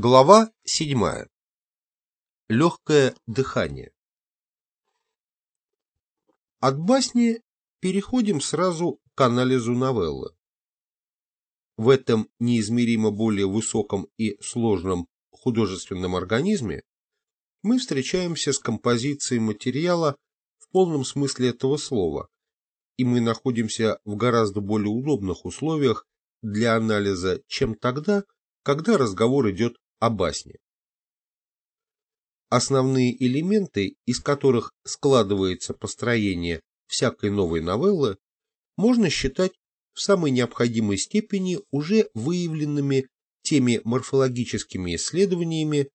Глава седьмая. Легкое дыхание. От басни переходим сразу к анализу новеллы. В этом неизмеримо более высоком и сложном художественном организме мы встречаемся с композицией материала в полном смысле этого слова, и мы находимся в гораздо более удобных условиях для анализа, чем тогда, когда разговор идет о басне. Основные элементы, из которых складывается построение всякой новой новеллы, можно считать в самой необходимой степени уже выявленными теми морфологическими исследованиями,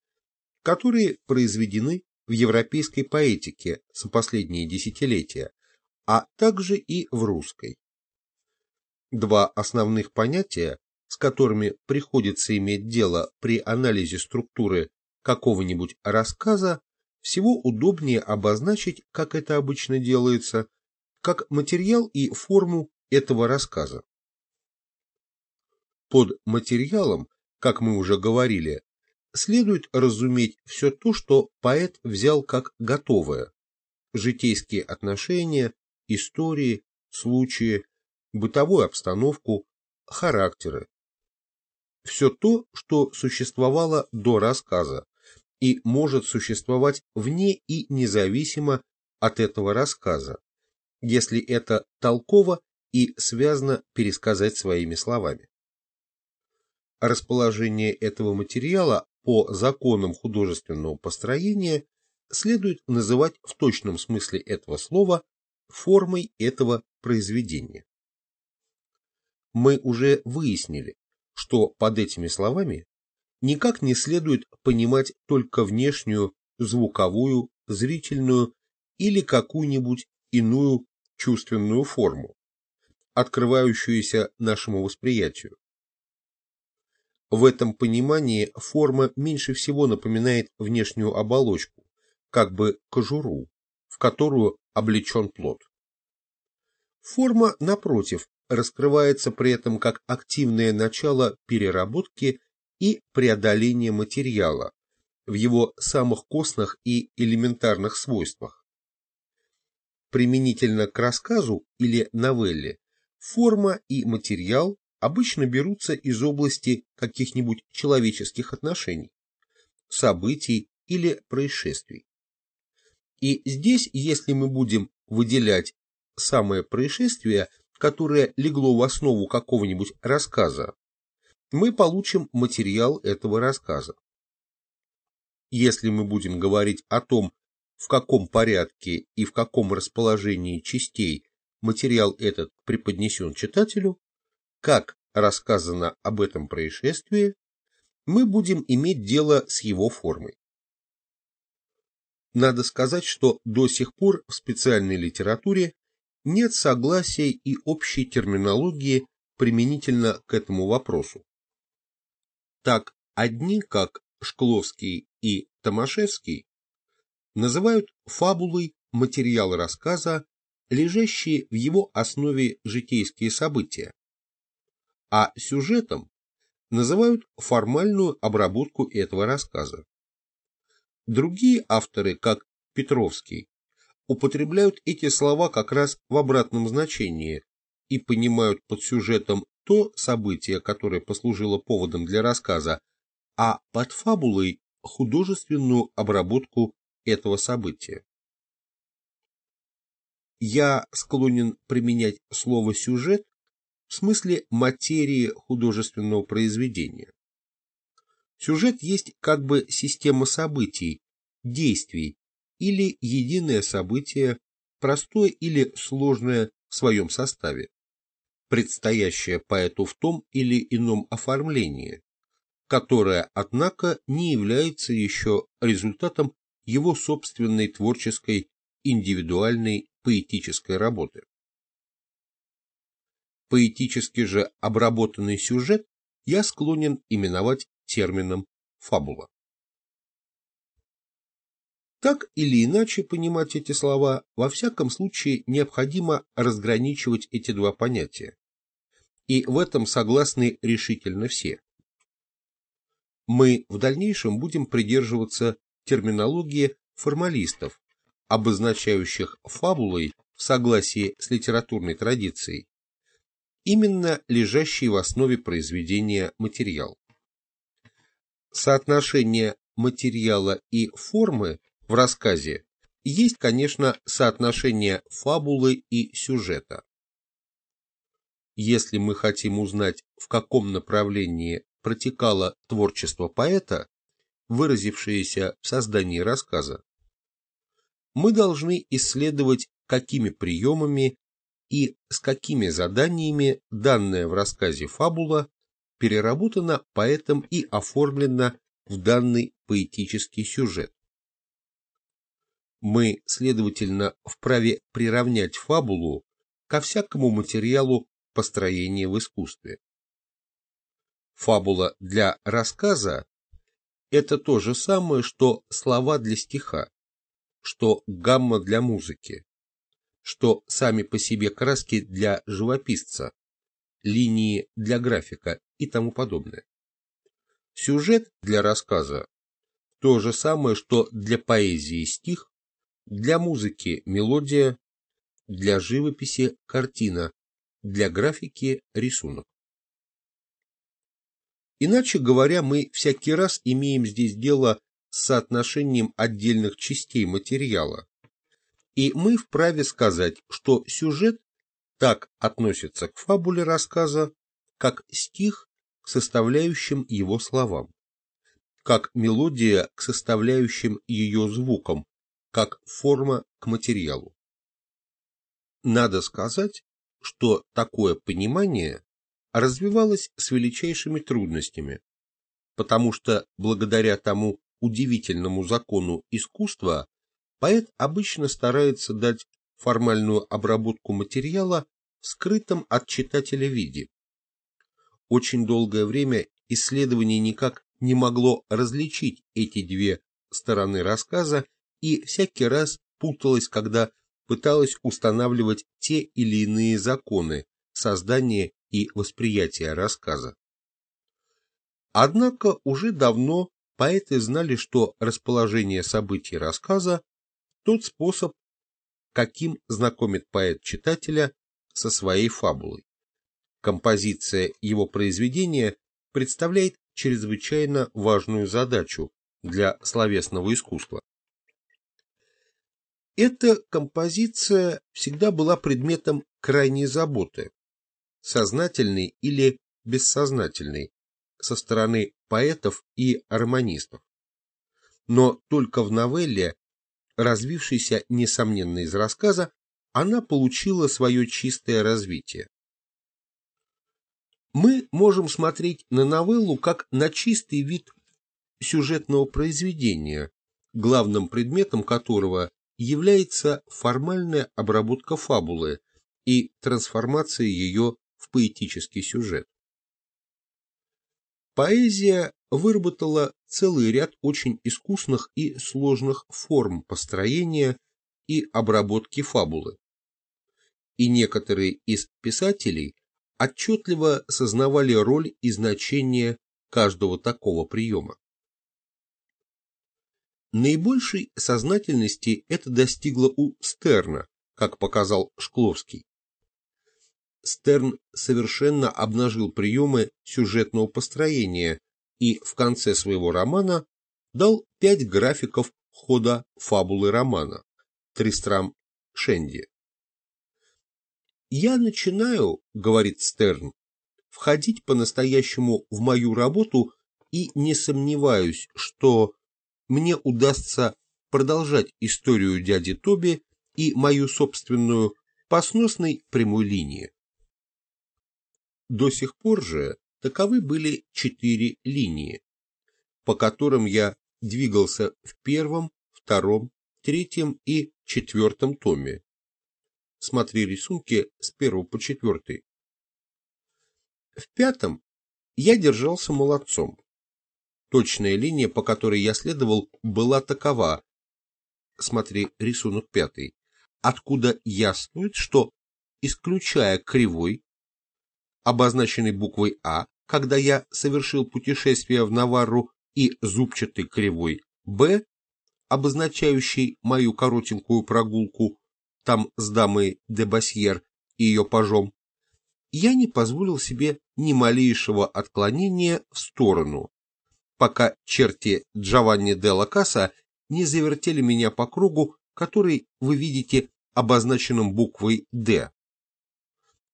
которые произведены в европейской поэтике за последние десятилетия, а также и в русской. Два основных понятия, с которыми приходится иметь дело при анализе структуры какого-нибудь рассказа, всего удобнее обозначить, как это обычно делается, как материал и форму этого рассказа. Под материалом, как мы уже говорили, следует разуметь все то, что поэт взял как готовое – житейские отношения, истории, случаи, бытовую обстановку, характеры, все то, что существовало до рассказа и может существовать вне и независимо от этого рассказа, если это толково и связано пересказать своими словами. Расположение этого материала по законам художественного построения следует называть в точном смысле этого слова формой этого произведения. Мы уже выяснили, что под этими словами никак не следует понимать только внешнюю, звуковую, зрительную или какую-нибудь иную чувственную форму, открывающуюся нашему восприятию. В этом понимании форма меньше всего напоминает внешнюю оболочку, как бы кожуру, в которую облечен плод. Форма, напротив, раскрывается при этом как активное начало переработки и преодоления материала в его самых костных и элементарных свойствах. Применительно к рассказу или новелле форма и материал обычно берутся из области каких-нибудь человеческих отношений, событий или происшествий. И здесь, если мы будем выделять самое происшествие – которое легло в основу какого-нибудь рассказа, мы получим материал этого рассказа. Если мы будем говорить о том, в каком порядке и в каком расположении частей материал этот преподнесен читателю, как рассказано об этом происшествии, мы будем иметь дело с его формой. Надо сказать, что до сих пор в специальной литературе нет согласия и общей терминологии применительно к этому вопросу. Так, одни, как Шкловский и Томашевский, называют фабулой материал рассказа, лежащие в его основе житейские события, а сюжетом называют формальную обработку этого рассказа. Другие авторы, как Петровский, употребляют эти слова как раз в обратном значении и понимают под сюжетом то событие, которое послужило поводом для рассказа, а под фабулой художественную обработку этого события. Я склонен применять слово «сюжет» в смысле материи художественного произведения. Сюжет есть как бы система событий, действий, или единое событие, простое или сложное в своем составе, предстоящее поэту в том или ином оформлении, которое, однако, не является еще результатом его собственной творческой, индивидуальной поэтической работы. Поэтически же обработанный сюжет я склонен именовать термином фабула. Так или иначе понимать эти слова, во всяком случае необходимо разграничивать эти два понятия. И в этом согласны решительно все. Мы в дальнейшем будем придерживаться терминологии формалистов, обозначающих фабулой в согласии с литературной традицией, именно лежащий в основе произведения материал. Соотношение материала и формы в рассказе есть, конечно, соотношение фабулы и сюжета. Если мы хотим узнать, в каком направлении протекало творчество поэта, выразившееся в создании рассказа, мы должны исследовать, какими приемами и с какими заданиями данная в рассказе фабула переработана поэтом и оформлена в данный поэтический сюжет. Мы, следовательно, вправе приравнять фабулу ко всякому материалу построения в искусстве. Фабула для рассказа – это то же самое, что слова для стиха, что гамма для музыки, что сами по себе краски для живописца, линии для графика и тому подобное. Сюжет для рассказа – то же самое, что для поэзии стих, для музыки мелодия, для живописи картина, для графики рисунок. Иначе говоря, мы всякий раз имеем здесь дело с соотношением отдельных частей материала, и мы вправе сказать, что сюжет так относится к фабуле рассказа, как стих к составляющим его словам, как мелодия к составляющим ее звукам, как форма к материалу. Надо сказать, что такое понимание развивалось с величайшими трудностями, потому что благодаря тому удивительному закону искусства поэт обычно старается дать формальную обработку материала в скрытом от читателя виде. Очень долгое время исследование никак не могло различить эти две стороны рассказа и всякий раз путалось, когда пыталось устанавливать те или иные законы создания и восприятия рассказа. Однако уже давно поэты знали, что расположение событий рассказа тот способ, каким знакомит поэт читателя со своей фабулой. Композиция его произведения представляет чрезвычайно важную задачу для словесного искусства. Эта композиция всегда была предметом крайней заботы, сознательной или бессознательной, со стороны поэтов и романистов. Но только в новелле развившейся, несомненно, из рассказа, она получила свое чистое развитие. Мы можем смотреть на новеллу как на чистый вид сюжетного произведения, главным предметом которого является формальная обработка фабулы и трансформация ее в поэтический сюжет. Поэзия выработала целый ряд очень искусных и сложных форм построения и обработки фабулы. И некоторые из писателей отчетливо сознавали роль и значение каждого такого приема. Наибольшей сознательности это достигло у Стерна, как показал Шкловский. Стерн совершенно обнажил приемы сюжетного построения и в конце своего романа дал пять графиков хода фабулы романа Тристрам Шенди. «Я начинаю, — говорит Стерн, — входить по-настоящему в мою работу и не сомневаюсь, что мне удастся продолжать историю дяди Тоби и мою собственную по сносной прямой линии. До сих пор же таковы были четыре линии, по которым я двигался в первом, втором, третьем и четвертом томе. Смотри рисунки с первого по четвертый. В пятом я держался молодцом. Точная линия, по которой я следовал, была такова. Смотри рисунок пятый. Откуда яствует, что, исключая кривой, обозначенный буквой А, когда я совершил путешествие в Наварру и зубчатой кривой b, обозначающей мою коротенькую прогулку там с дамой де Басьер и ее пажом, я не позволил себе ни малейшего отклонения в сторону, пока черти Джованни де Лакаса не завертели меня по кругу, который вы видите обозначенным буквой «Д».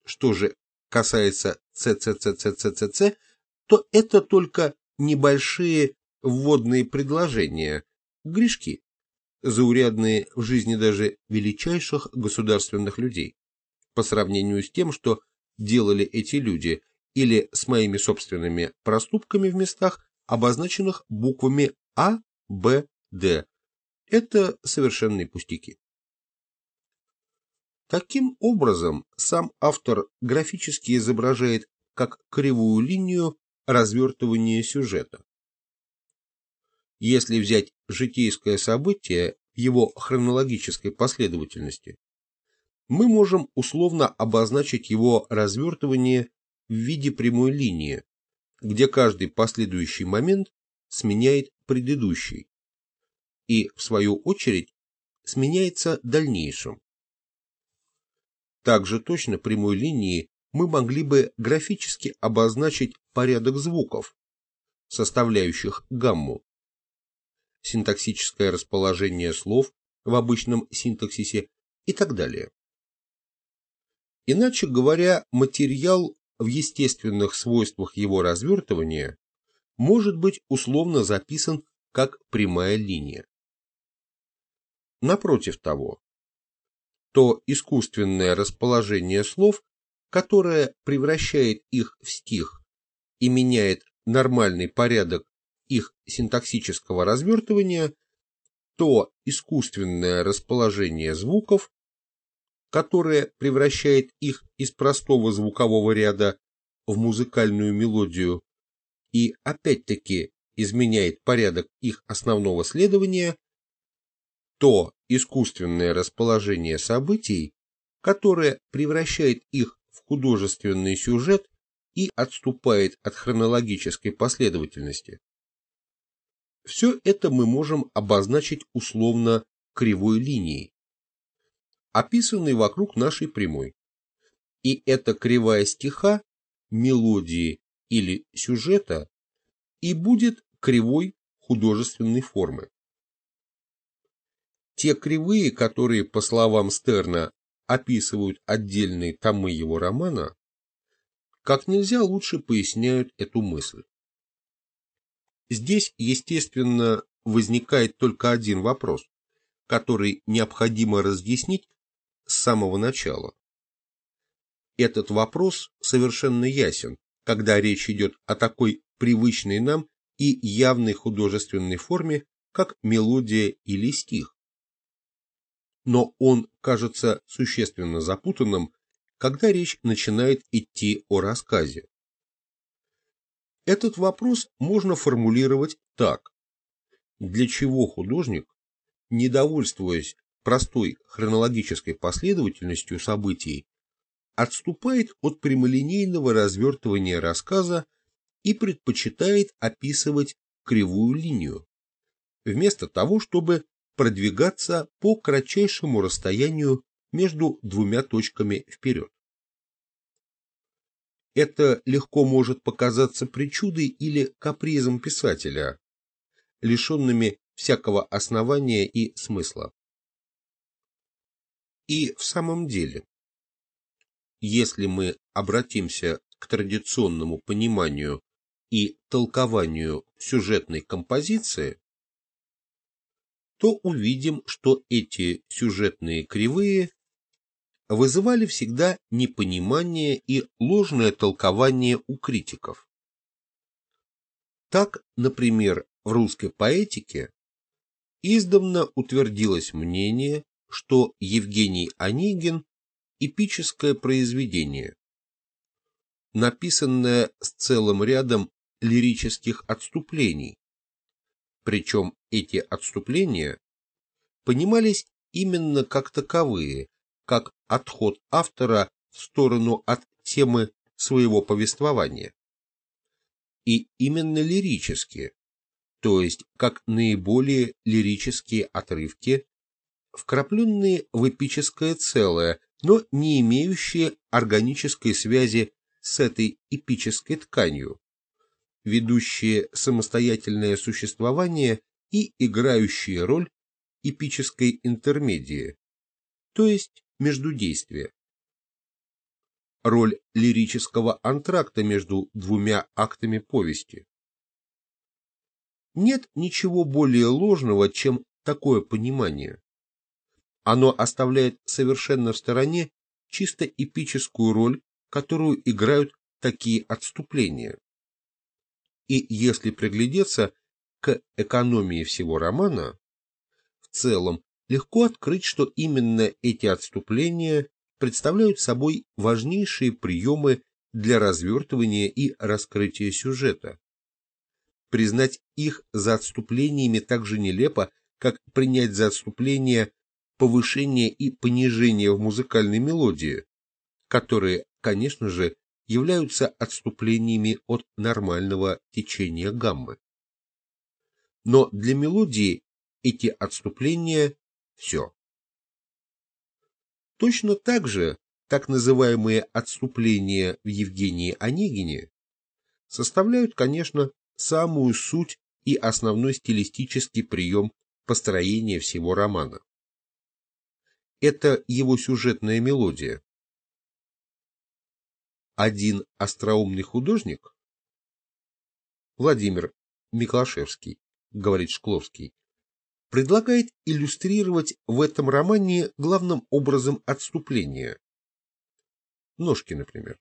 Что же касается ЦЦЦЦЦЦ, то это только небольшие вводные предложения, грешки, заурядные в жизни даже величайших государственных людей, по сравнению с тем, что делали эти люди, или с моими собственными проступками в местах, обозначенных буквами А, Б, Д. Это совершенные пустяки. Таким образом, сам автор графически изображает как кривую линию развертывания сюжета. Если взять житейское событие в его хронологической последовательности, мы можем условно обозначить его развертывание в виде прямой линии, где каждый последующий момент сменяет предыдущий и, в свою очередь, сменяется дальнейшим. Также точно прямой линией мы могли бы графически обозначить порядок звуков, составляющих гамму, синтаксическое расположение слов в обычном синтаксисе и так далее. Иначе говоря, материал в естественных свойствах его развертывания может быть условно записан как прямая линия. Напротив того, то искусственное расположение слов, которое превращает их в стих и меняет нормальный порядок их синтаксического развертывания, то искусственное расположение звуков, которое превращает их из простого звукового ряда в музыкальную мелодию и опять-таки изменяет порядок их основного следования, то искусственное расположение событий, которое превращает их в художественный сюжет и отступает от хронологической последовательности. Все это мы можем обозначить условно кривой линией, описанной вокруг нашей прямой. И эта кривая стиха, мелодии или сюжета и будет кривой художественной формы. Те кривые, которые, по словам Стерна, описывают отдельные томы его романа, как нельзя лучше поясняют эту мысль. Здесь, естественно, возникает только один вопрос, который необходимо разъяснить с самого начала. Этот вопрос совершенно ясен, когда речь идет о такой привычной нам и явной художественной форме, как мелодия или стих но он кажется существенно запутанным, когда речь начинает идти о рассказе. Этот вопрос можно формулировать так. Для чего художник, недовольствуясь простой хронологической последовательностью событий, отступает от прямолинейного развертывания рассказа и предпочитает описывать кривую линию, вместо того, чтобы продвигаться по кратчайшему расстоянию между двумя точками вперед. Это легко может показаться причудой или капризом писателя, лишенными всякого основания и смысла. И в самом деле, если мы обратимся к традиционному пониманию и толкованию сюжетной композиции, то увидим, что эти сюжетные кривые вызывали всегда непонимание и ложное толкование у критиков. Так, например, в русской поэтике издавна утвердилось мнение, что Евгений Онегин – эпическое произведение, написанное с целым рядом лирических отступлений, причем эти отступления понимались именно как таковые, как отход автора в сторону от темы своего повествования. И именно лирические, то есть как наиболее лирические отрывки, вкрапленные в эпическое целое, но не имеющие органической связи с этой эпической тканью, ведущие самостоятельное существование и играющие роль эпической интермедии, то есть междудействия. Роль лирического антракта между двумя актами повести. Нет ничего более ложного, чем такое понимание. Оно оставляет совершенно в стороне чисто эпическую роль, которую играют такие отступления. И если приглядеться к экономии всего романа, в целом легко открыть, что именно эти отступления представляют собой важнейшие приемы для развертывания и раскрытия сюжета. Признать их за отступлениями так же нелепо, как принять за отступление повышение и понижение в музыкальной мелодии, которые, конечно же, являются отступлениями от нормального течения гаммы. Но для мелодии эти отступления – все. Точно так же так называемые отступления в Евгении Онегине составляют, конечно, самую суть и основной стилистический прием построения всего романа. Это его сюжетная мелодия. Один остроумный художник, Владимир Миклашевский, говорит Шкловский, предлагает иллюстрировать в этом романе главным образом отступления. Ножки, например.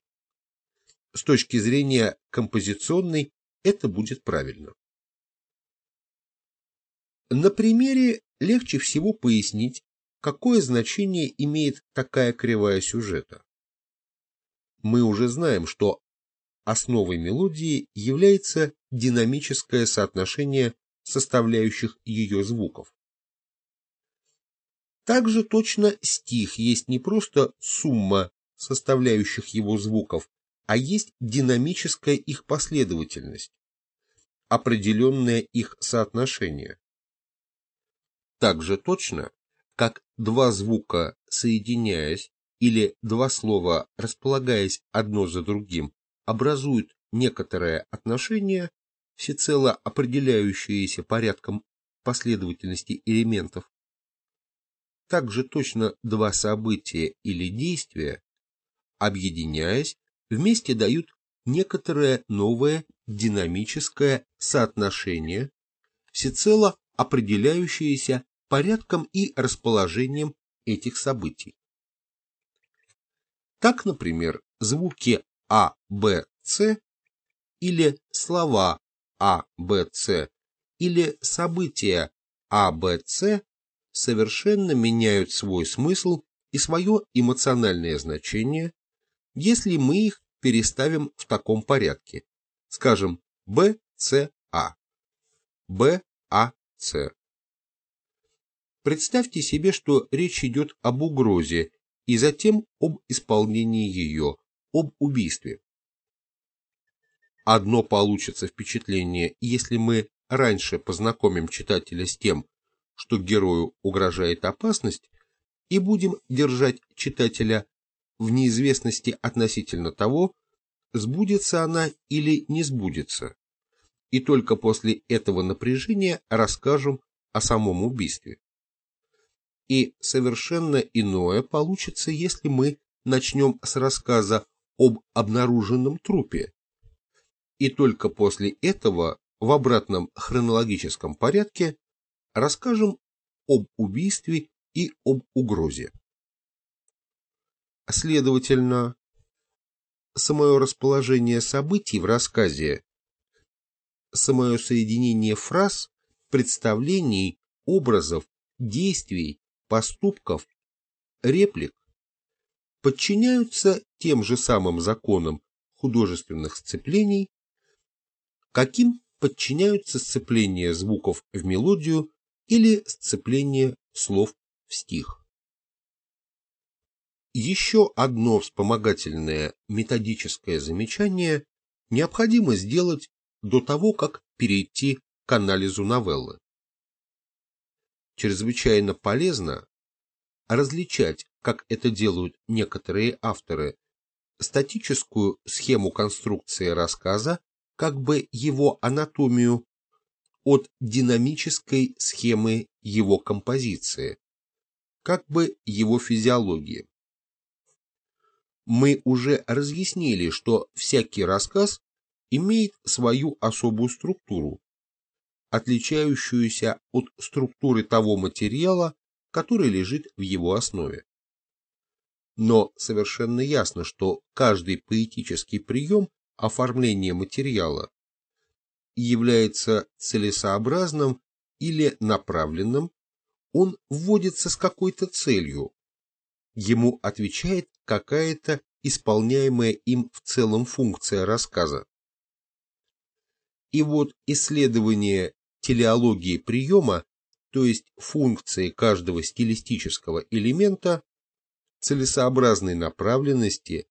С точки зрения композиционной это будет правильно. На примере легче всего пояснить, какое значение имеет такая кривая сюжета. Мы уже знаем, что основой мелодии является динамическое соотношение составляющих ее звуков. Также точно стих есть не просто сумма составляющих его звуков, а есть динамическая их последовательность, определенное их соотношение. Так же точно, как два звука, соединяясь, или два слова, располагаясь одно за другим, образуют некоторое отношение, всецело определяющееся порядком последовательности элементов. Также точно два события или действия, объединяясь, вместе дают некоторое новое динамическое соотношение, всецело определяющееся порядком и расположением этих событий. Так, например, звуки А, Б, С или слова а, Б, С или события А, Б, С совершенно меняют свой смысл и свое эмоциональное значение, если мы их переставим в таком порядке. Скажем, Б, С, А. Б, А, С. Представьте себе, что речь идет об угрозе и затем об исполнении ее, об убийстве. Одно получится впечатление, если мы раньше познакомим читателя с тем, что герою угрожает опасность, и будем держать читателя в неизвестности относительно того, сбудется она или не сбудется, и только после этого напряжения расскажем о самом убийстве. И совершенно иное получится, если мы начнем с рассказа об обнаруженном трупе, и только после этого в обратном хронологическом порядке расскажем об убийстве и об угрозе. Следовательно, самое расположение событий в рассказе, самое соединение фраз, представлений, образов, действий, поступков, реплик подчиняются тем же самым законам художественных сцеплений, каким подчиняются сцепление звуков в мелодию или сцепление слов в стих. Еще одно вспомогательное методическое замечание необходимо сделать до того, как перейти к анализу новеллы. Чрезвычайно полезно различать, как это делают некоторые авторы, статическую схему конструкции рассказа, как бы его анатомию, от динамической схемы его композиции, как бы его физиологии. Мы уже разъяснили, что всякий рассказ имеет свою особую структуру, отличающуюся от структуры того материала, который лежит в его основе. Но совершенно ясно, что каждый поэтический прием оформления материала является целесообразным или направленным, он вводится с какой-то целью. Ему отвечает какая-то исполняемая им в целом функция рассказа. И вот исследование телеологии приема, то есть функции каждого стилистического элемента, целесообразной направленности,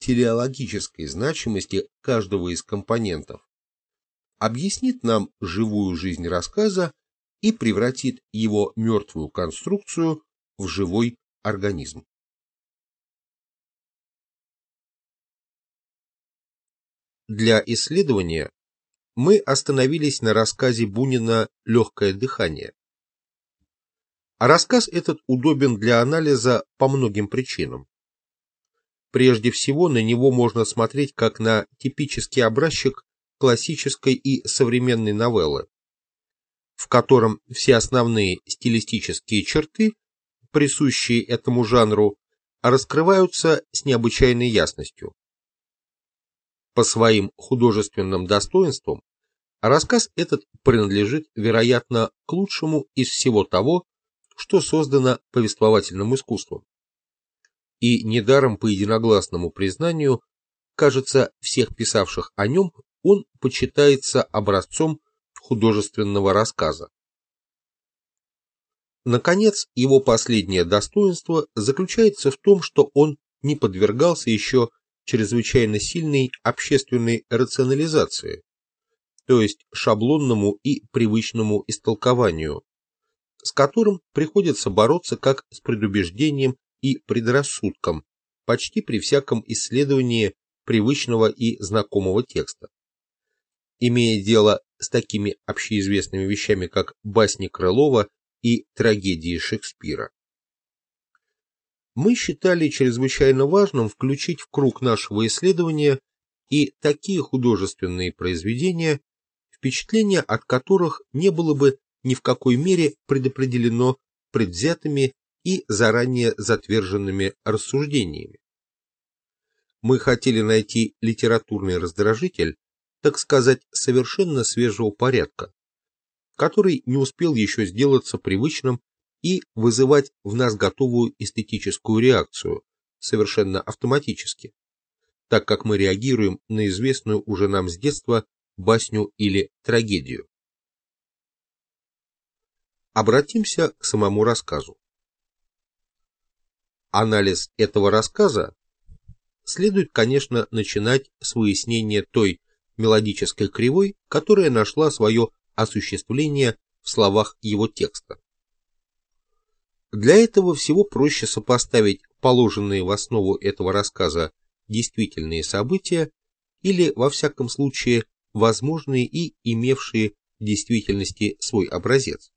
телеологической значимости каждого из компонентов, объяснит нам живую жизнь рассказа и превратит его мертвую конструкцию в живой организм. Для исследования мы остановились на рассказе Бунина «Легкое дыхание». А рассказ этот удобен для анализа по многим причинам. Прежде всего, на него можно смотреть как на типический образчик классической и современной новеллы, в котором все основные стилистические черты, присущие этому жанру, раскрываются с необычайной ясностью. По своим художественным достоинствам рассказ этот принадлежит, вероятно, к лучшему из всего того, что создано повествовательным искусством. И недаром по единогласному признанию, кажется, всех писавших о нем, он почитается образцом художественного рассказа. Наконец, его последнее достоинство заключается в том, что он не подвергался еще чрезвычайно сильной общественной рационализации, то есть шаблонному и привычному истолкованию, с которым приходится бороться как с предубеждением и предрассудком почти при всяком исследовании привычного и знакомого текста. Имея дело с такими общеизвестными вещами, как басни Крылова и трагедии Шекспира мы считали чрезвычайно важным включить в круг нашего исследования и такие художественные произведения, впечатление от которых не было бы ни в какой мере предопределено предвзятыми и заранее затверженными рассуждениями. Мы хотели найти литературный раздражитель, так сказать, совершенно свежего порядка, который не успел еще сделаться привычным и вызывать в нас готовую эстетическую реакцию, совершенно автоматически, так как мы реагируем на известную уже нам с детства басню или трагедию. Обратимся к самому рассказу. Анализ этого рассказа следует, конечно, начинать с выяснения той мелодической кривой, которая нашла свое осуществление в словах его текста. Для этого всего проще сопоставить положенные в основу этого рассказа действительные события или, во всяком случае, возможные и имевшие в действительности свой образец.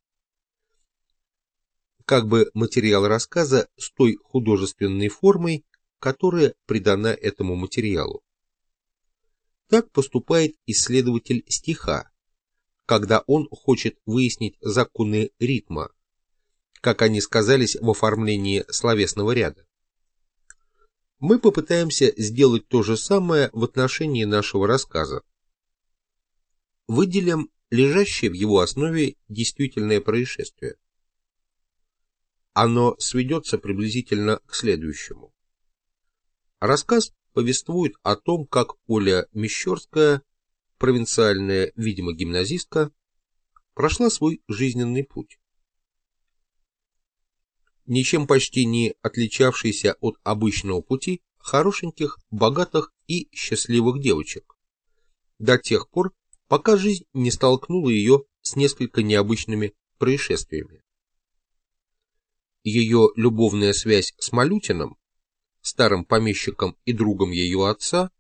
Как бы материал рассказа с той художественной формой, которая придана этому материалу. Так поступает исследователь стиха, когда он хочет выяснить законы ритма, как они сказались в оформлении словесного ряда. Мы попытаемся сделать то же самое в отношении нашего рассказа. Выделим лежащее в его основе действительное происшествие. Оно сведется приблизительно к следующему. Рассказ повествует о том, как Оля Мещерская, провинциальная, видимо, гимназистка, прошла свой жизненный путь ничем почти не отличавшийся от обычного пути хорошеньких, богатых и счастливых девочек. До тех пор, пока жизнь не столкнула ее с несколько необычными происшествиями. Ее любовная связь с Малютиным, старым помещиком и другом ее отца,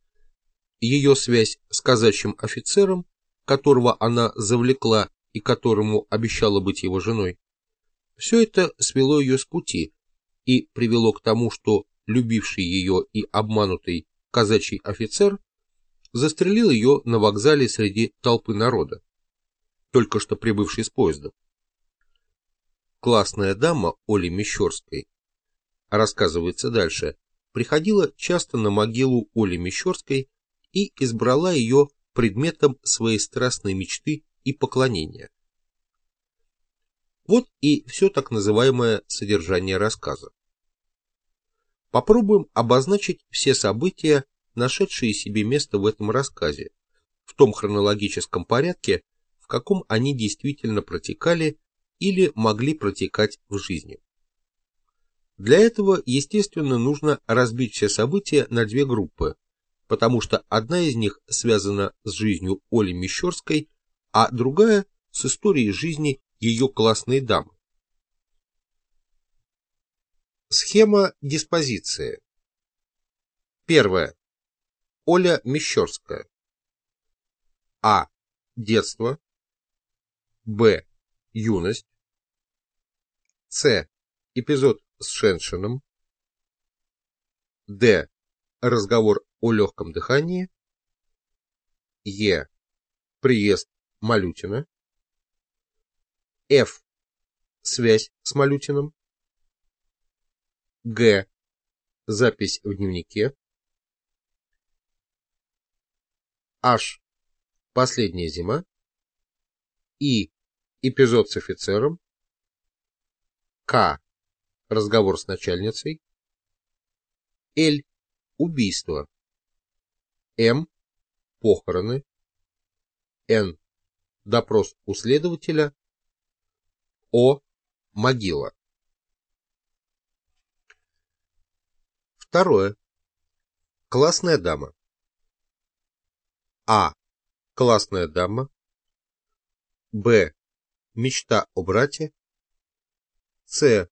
ее связь с казачьим офицером, которого она завлекла и которому обещала быть его женой, все это свело ее с пути и привело к тому, что любивший ее и обманутый казачий офицер застрелил ее на вокзале среди толпы народа, только что прибывший с поезда. Классная дама Оли Мещерской, рассказывается дальше, приходила часто на могилу Оли Мещерской и избрала ее предметом своей страстной мечты и поклонения. Вот и все так называемое содержание рассказа. Попробуем обозначить все события, нашедшие себе место в этом рассказе, в том хронологическом порядке, в каком они действительно протекали или могли протекать в жизни. Для этого, естественно, нужно разбить все события на две группы, потому что одна из них связана с жизнью Оли Мещерской, а другая с историей жизни ее классной дамы. Схема диспозиции. Первое. Оля Мещерская. А. Детство. Б. Юность. С. Эпизод с Шеншином. Д. Разговор о легком дыхании. Е. Приезд Малютина. Ф. Связь с Малютиным. Г. Запись в дневнике. H. Последняя зима. И. Эпизод с офицером. К. Разговор с начальницей. Л. Убийство. М. Похороны. Н. Допрос у следователя. О. Могила. Второе. Классная дама. А. Классная дама. Б. Мечта о брате. С.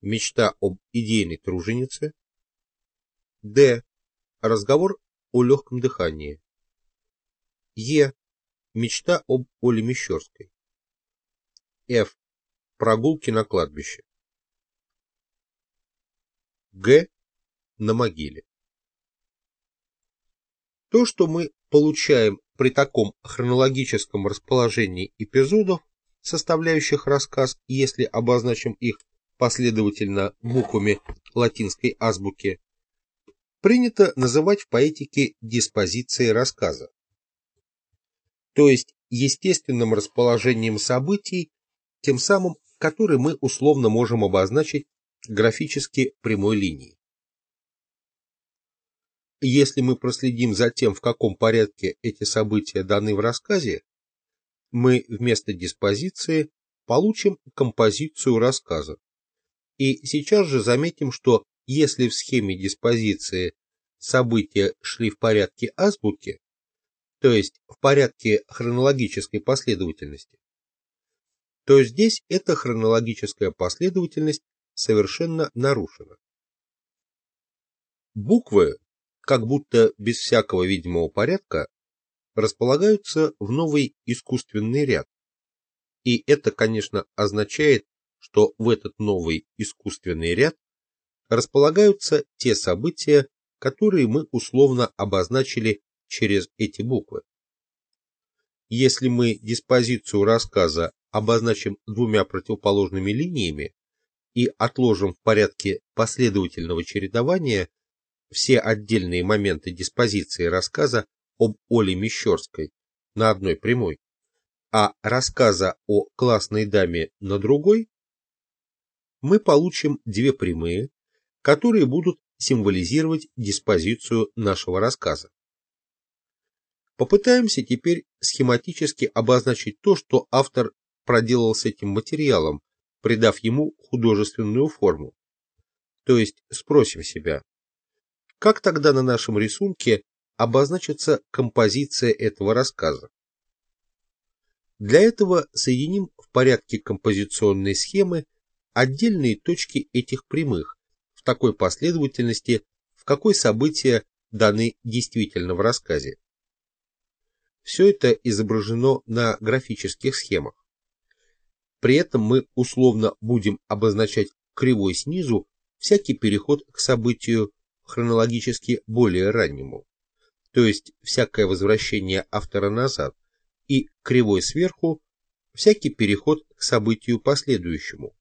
Мечта об идейной труженице. Д. Разговор о легком дыхании. Е. Мечта об Оле Мещерской. Ф. Прогулки на кладбище. Г. На могиле. То, что мы получаем при таком хронологическом расположении эпизодов, составляющих рассказ, если обозначим их последовательно буквами латинской азбуки, принято называть в поэтике диспозицией рассказа, то есть естественным расположением событий, тем самым который мы условно можем обозначить графически прямой линией. Если мы проследим за тем, в каком порядке эти события даны в рассказе, мы вместо диспозиции получим композицию рассказа. И сейчас же заметим, что если в схеме диспозиции события шли в порядке азбуки, то есть в порядке хронологической последовательности, то здесь эта хронологическая последовательность совершенно нарушена. Буквы, как будто без всякого видимого порядка, располагаются в новый искусственный ряд. И это, конечно, означает, что в этот новый искусственный ряд располагаются те события, которые мы условно обозначили через эти буквы. Если мы диспозицию рассказа обозначим двумя противоположными линиями и отложим в порядке последовательного чередования все отдельные моменты диспозиции рассказа об Оле Мещерской на одной прямой, а рассказа о классной даме на другой, мы получим две прямые, которые будут символизировать диспозицию нашего рассказа. Попытаемся теперь схематически обозначить то, что автор проделал с этим материалом, придав ему художественную форму. То есть спросим себя, как тогда на нашем рисунке обозначится композиция этого рассказа? Для этого соединим в порядке композиционной схемы отдельные точки этих прямых в такой последовательности, в какой события даны действительно в рассказе. Все это изображено на графических схемах. При этом мы условно будем обозначать кривой снизу всякий переход к событию хронологически более раннему, то есть всякое возвращение автора назад, и кривой сверху всякий переход к событию последующему,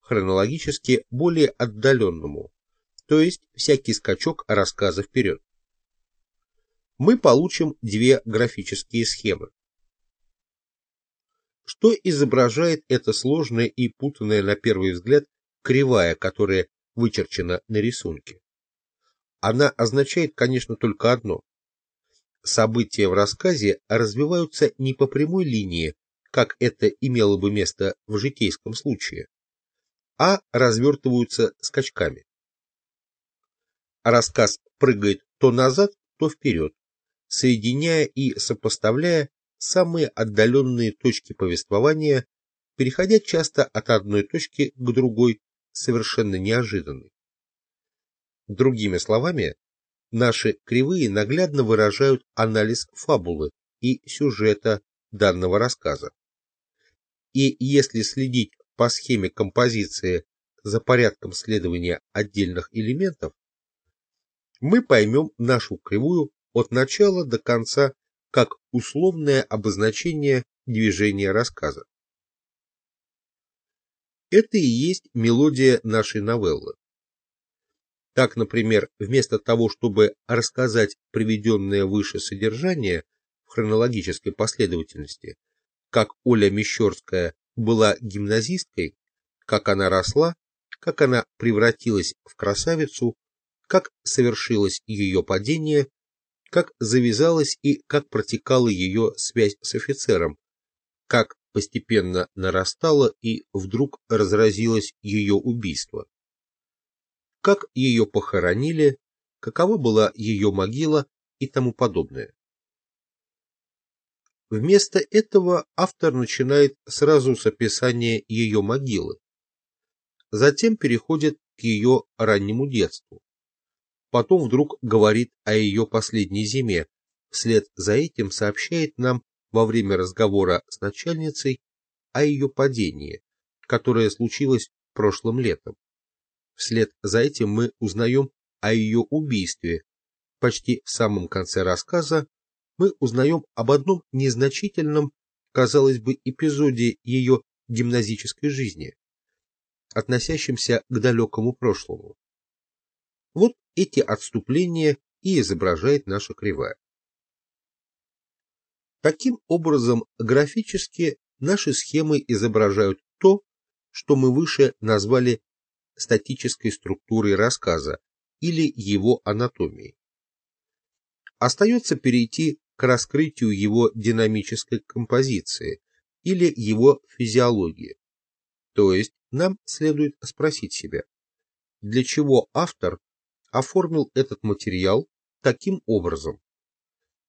хронологически более отдаленному, то есть всякий скачок рассказа вперед. Мы получим две графические схемы. Что изображает эта сложная и путанная на первый взгляд кривая, которая вычерчена на рисунке? Она означает, конечно, только одно. События в рассказе развиваются не по прямой линии, как это имело бы место в житейском случае, а развертываются скачками. Рассказ прыгает то назад, то вперед, соединяя и сопоставляя самые отдаленные точки повествования, переходя часто от одной точки к другой совершенно неожиданно. Другими словами, наши кривые наглядно выражают анализ фабулы и сюжета данного рассказа. И если следить по схеме композиции за порядком следования отдельных элементов, мы поймем нашу кривую от начала до конца как условное обозначение движения рассказа. Это и есть мелодия нашей новеллы. Так, например, вместо того, чтобы рассказать приведенное выше содержание в хронологической последовательности, как Оля Мещерская была гимназисткой, как она росла, как она превратилась в красавицу, как совершилось ее падение, как завязалась и как протекала ее связь с офицером, как постепенно нарастало и вдруг разразилось ее убийство как ее похоронили, какова была ее могила и тому подобное. Вместо этого автор начинает сразу с описания ее могилы, затем переходит к ее раннему детству, потом вдруг говорит о ее последней зиме, вслед за этим сообщает нам во время разговора с начальницей о ее падении, которое случилось прошлым летом. Вслед за этим мы узнаем о ее убийстве. Почти в самом конце рассказа мы узнаем об одном незначительном, казалось бы, эпизоде ее гимназической жизни, относящемся к далекому прошлому. Вот эти отступления и изображает наша кривая. Таким образом, графически наши схемы изображают то, что мы выше назвали статической структурой рассказа или его анатомии. Остается перейти к раскрытию его динамической композиции или его физиологии. То есть нам следует спросить себя, для чего автор оформил этот материал таким образом?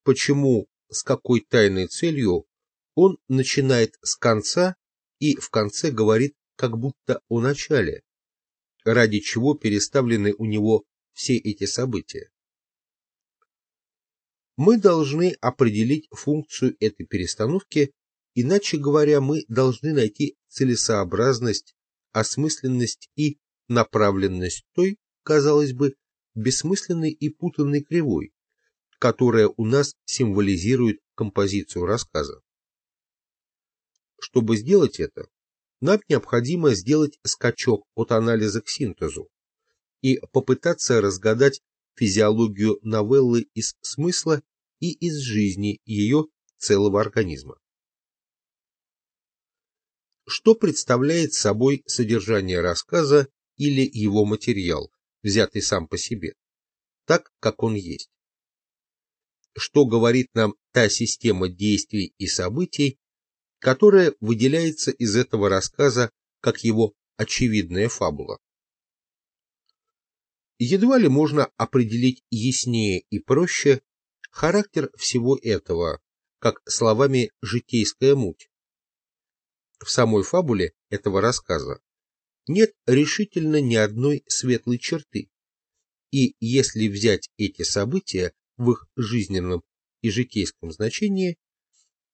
Почему, с какой тайной целью он начинает с конца и в конце говорит как будто о начале, ради чего переставлены у него все эти события. Мы должны определить функцию этой перестановки, иначе говоря, мы должны найти целесообразность, осмысленность и направленность той, казалось бы, бессмысленной и путанной кривой, которая у нас символизирует композицию рассказа. Чтобы сделать это, нам необходимо сделать скачок от анализа к синтезу и попытаться разгадать физиологию новеллы из смысла и из жизни ее целого организма. Что представляет собой содержание рассказа или его материал, взятый сам по себе, так, как он есть? Что говорит нам та система действий и событий, которая выделяется из этого рассказа как его очевидная фабула. Едва ли можно определить яснее и проще характер всего этого, как словами «житейская муть», в самой фабуле этого рассказа нет решительно ни одной светлой черты. И если взять эти события в их жизненном и житейском значении,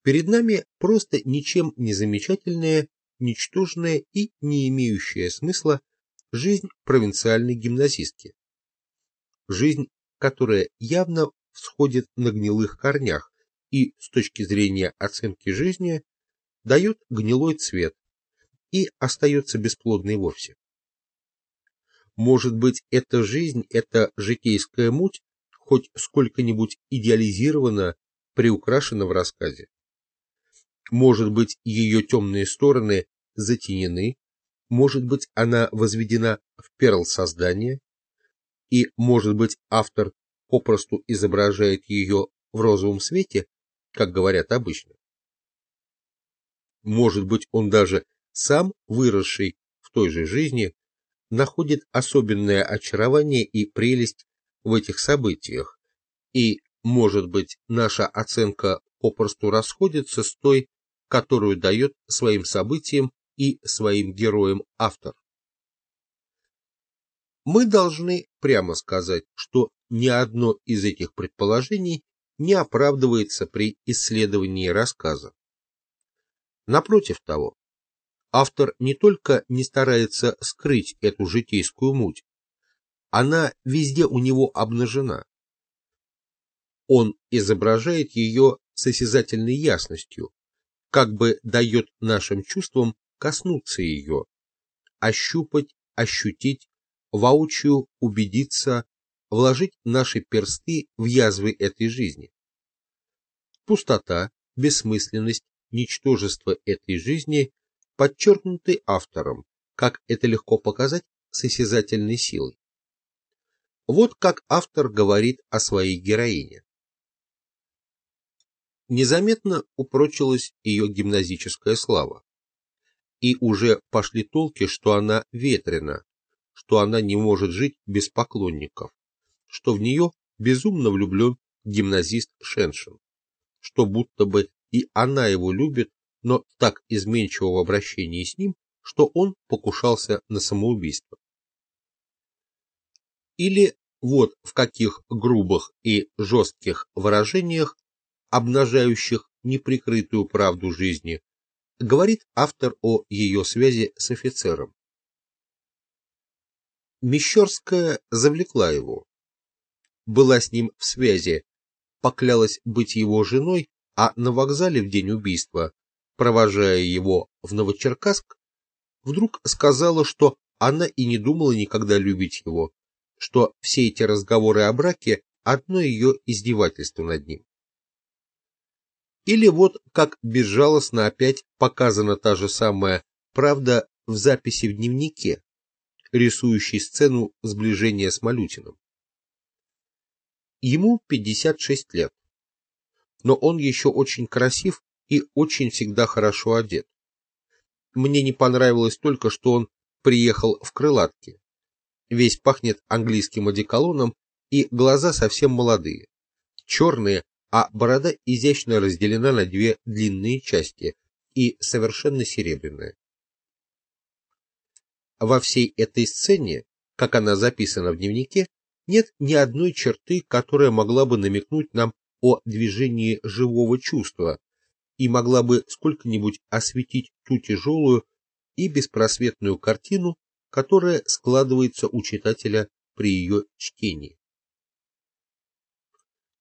перед нами просто ничем не замечательная, ничтожная и не имеющая смысла жизнь провинциальной гимназистки. Жизнь, которая явно всходит на гнилых корнях и, с точки зрения оценки жизни, дает гнилой цвет и остается бесплодной вовсе. Может быть, эта жизнь, эта житейская муть, хоть сколько-нибудь идеализирована, приукрашена в рассказе. Может быть, ее темные стороны затенены, может быть, она возведена в перл создания, и, может быть, автор попросту изображает ее в розовом свете, как говорят обычно. Может быть, он даже сам, выросший в той же жизни, находит особенное очарование и прелесть в этих событиях, и, может быть, наша оценка попросту расходится с той, которую дает своим событиям и своим героям автор. Мы должны прямо сказать, что ни одно из этих предположений не оправдывается при исследовании рассказа. Напротив того, автор не только не старается скрыть эту житейскую муть, она везде у него обнажена. Он изображает ее с осязательной ясностью, как бы дает нашим чувствам коснуться ее, ощупать, ощутить, воочию убедиться, вложить наши персты в язвы этой жизни. Пустота, бессмысленность, ничтожество этой жизни подчеркнуты автором, как это легко показать с осязательной силой. Вот как автор говорит о своей героине. Незаметно упрочилась ее гимназическая слава. И уже пошли толки, что она ветрена, что она не может жить без поклонников, что в нее безумно влюблен гимназист Шеншин, что будто бы и она его любит, но так изменчиво в обращении с ним, что он покушался на самоубийство. Или вот в каких грубых и жестких выражениях, обнажающих неприкрытую правду жизни, говорит автор о ее связи с офицером. Мещерская завлекла его, была с ним в связи, поклялась быть его женой, а на вокзале в день убийства, провожая его в Новочеркасск, вдруг сказала, что она и не думала никогда любить его, что все эти разговоры о браке – одно ее издевательство над ним. Или вот как безжалостно опять показана та же самая правда в записи в дневнике, рисующий сцену сближения с Малютиным. Ему 56 лет, но он еще очень красив и очень всегда хорошо одет. Мне не понравилось только, что он приехал в крылатке. Весь пахнет английским одеколоном, и глаза совсем молодые, черные, а борода изящно разделена на две длинные части и совершенно серебряная. Во всей этой сцене, как она записана в дневнике, нет ни одной черты, которая могла бы намекнуть нам о движении живого чувства и могла бы сколько-нибудь осветить ту тяжелую и беспросветную картину, которая складывается у читателя при ее чтении.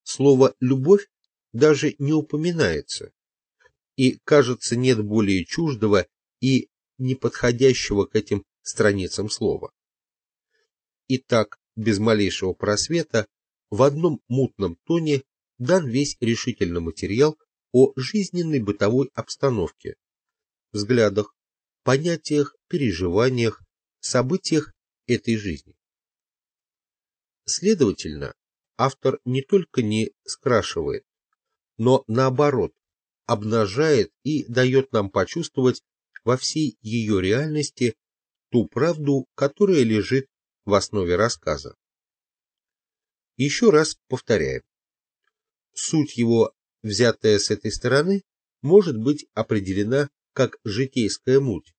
Слово «любовь» даже не упоминается, и, кажется, нет более чуждого и неподходящего к этим страницам слова. И так, без малейшего просвета, в одном мутном тоне дан весь решительный материал о жизненной бытовой обстановке, взглядах, понятиях, переживаниях, событиях этой жизни. Следовательно, автор не только не скрашивает, но наоборот, обнажает и дает нам почувствовать во всей ее реальности ту правду, которая лежит в основе рассказа. Еще раз повторяем. Суть его, взятая с этой стороны, может быть определена как житейская муть,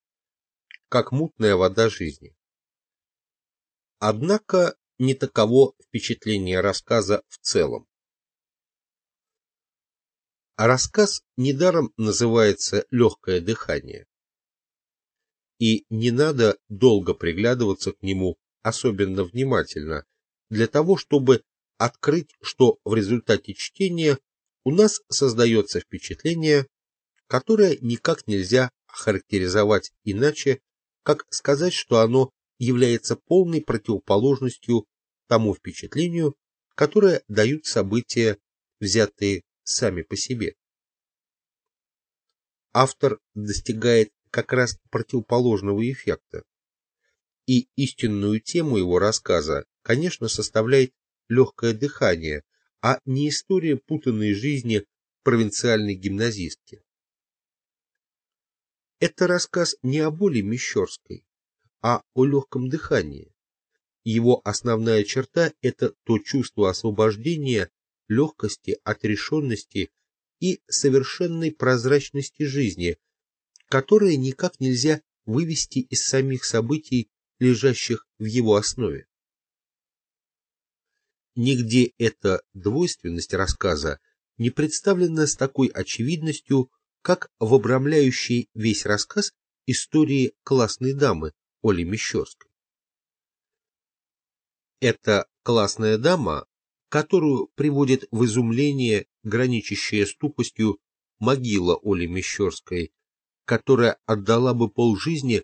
как мутная вода жизни. Однако не таково впечатление рассказа в целом. Рассказ недаром называется «Легкое дыхание». И не надо долго приглядываться к нему особенно внимательно, для того, чтобы открыть, что в результате чтения у нас создается впечатление, которое никак нельзя охарактеризовать иначе, как сказать, что оно является полной противоположностью тому впечатлению, которое дают события, взятые сами по себе. Автор достигает как раз противоположного эффекта. И истинную тему его рассказа, конечно, составляет легкое дыхание, а не история путанной жизни провинциальной гимназистки. Это рассказ не о боли Мещерской, а о легком дыхании. Его основная черта – это то чувство освобождения, легкости, отрешенности и совершенной прозрачности жизни, которое никак нельзя вывести из самих событий, лежащих в его основе. Нигде эта двойственность рассказа не представлена с такой очевидностью, как в обрамляющей весь рассказ истории классной дамы Оли Мещерской. Это классная дама, которую приводит в изумление, граничащая с тупостью, могила Оли Мещерской, которая отдала бы полжизни,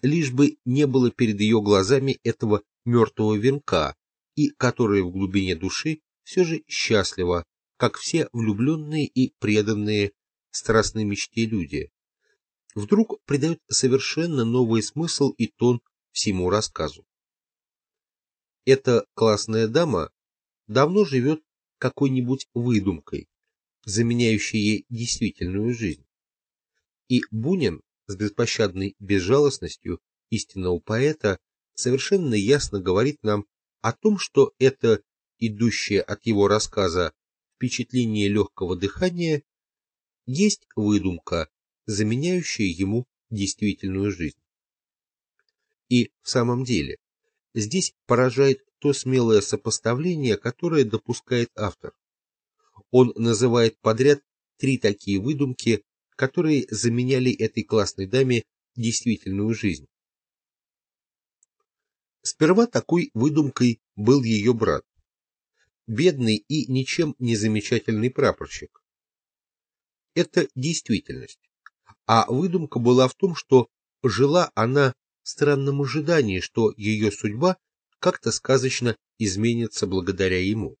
лишь бы не было перед ее глазами этого мертвого венка, и которая в глубине души все же счастлива, как все влюбленные и преданные страстной мечте люди, вдруг придает совершенно новый смысл и тон всему рассказу. Эта классная дама давно живет какой-нибудь выдумкой, заменяющей ей действительную жизнь. И Бунин с беспощадной безжалостностью истинного поэта совершенно ясно говорит нам о том, что это идущее от его рассказа впечатление легкого дыхания есть выдумка, заменяющая ему действительную жизнь. И в самом деле, здесь поражает то смелое сопоставление, которое допускает автор. Он называет подряд три такие выдумки, которые заменяли этой классной даме действительную жизнь. Сперва такой выдумкой был ее брат, бедный и ничем не замечательный прапорщик, это действительность. А выдумка была в том, что жила она в странном ожидании, что ее судьба как-то сказочно изменится благодаря ему.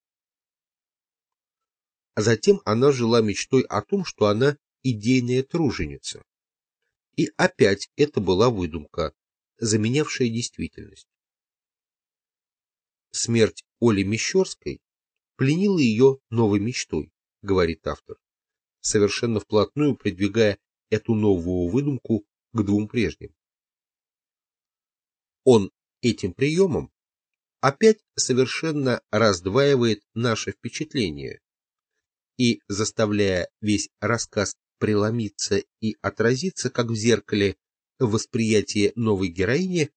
А затем она жила мечтой о том, что она идейная труженица. И опять это была выдумка, заменявшая действительность. Смерть Оли Мещерской пленила ее новой мечтой, говорит автор совершенно вплотную придвигая эту новую выдумку к двум прежним. Он этим приемом опять совершенно раздваивает наше впечатление и, заставляя весь рассказ преломиться и отразиться, как в зеркале, в восприятии новой героини,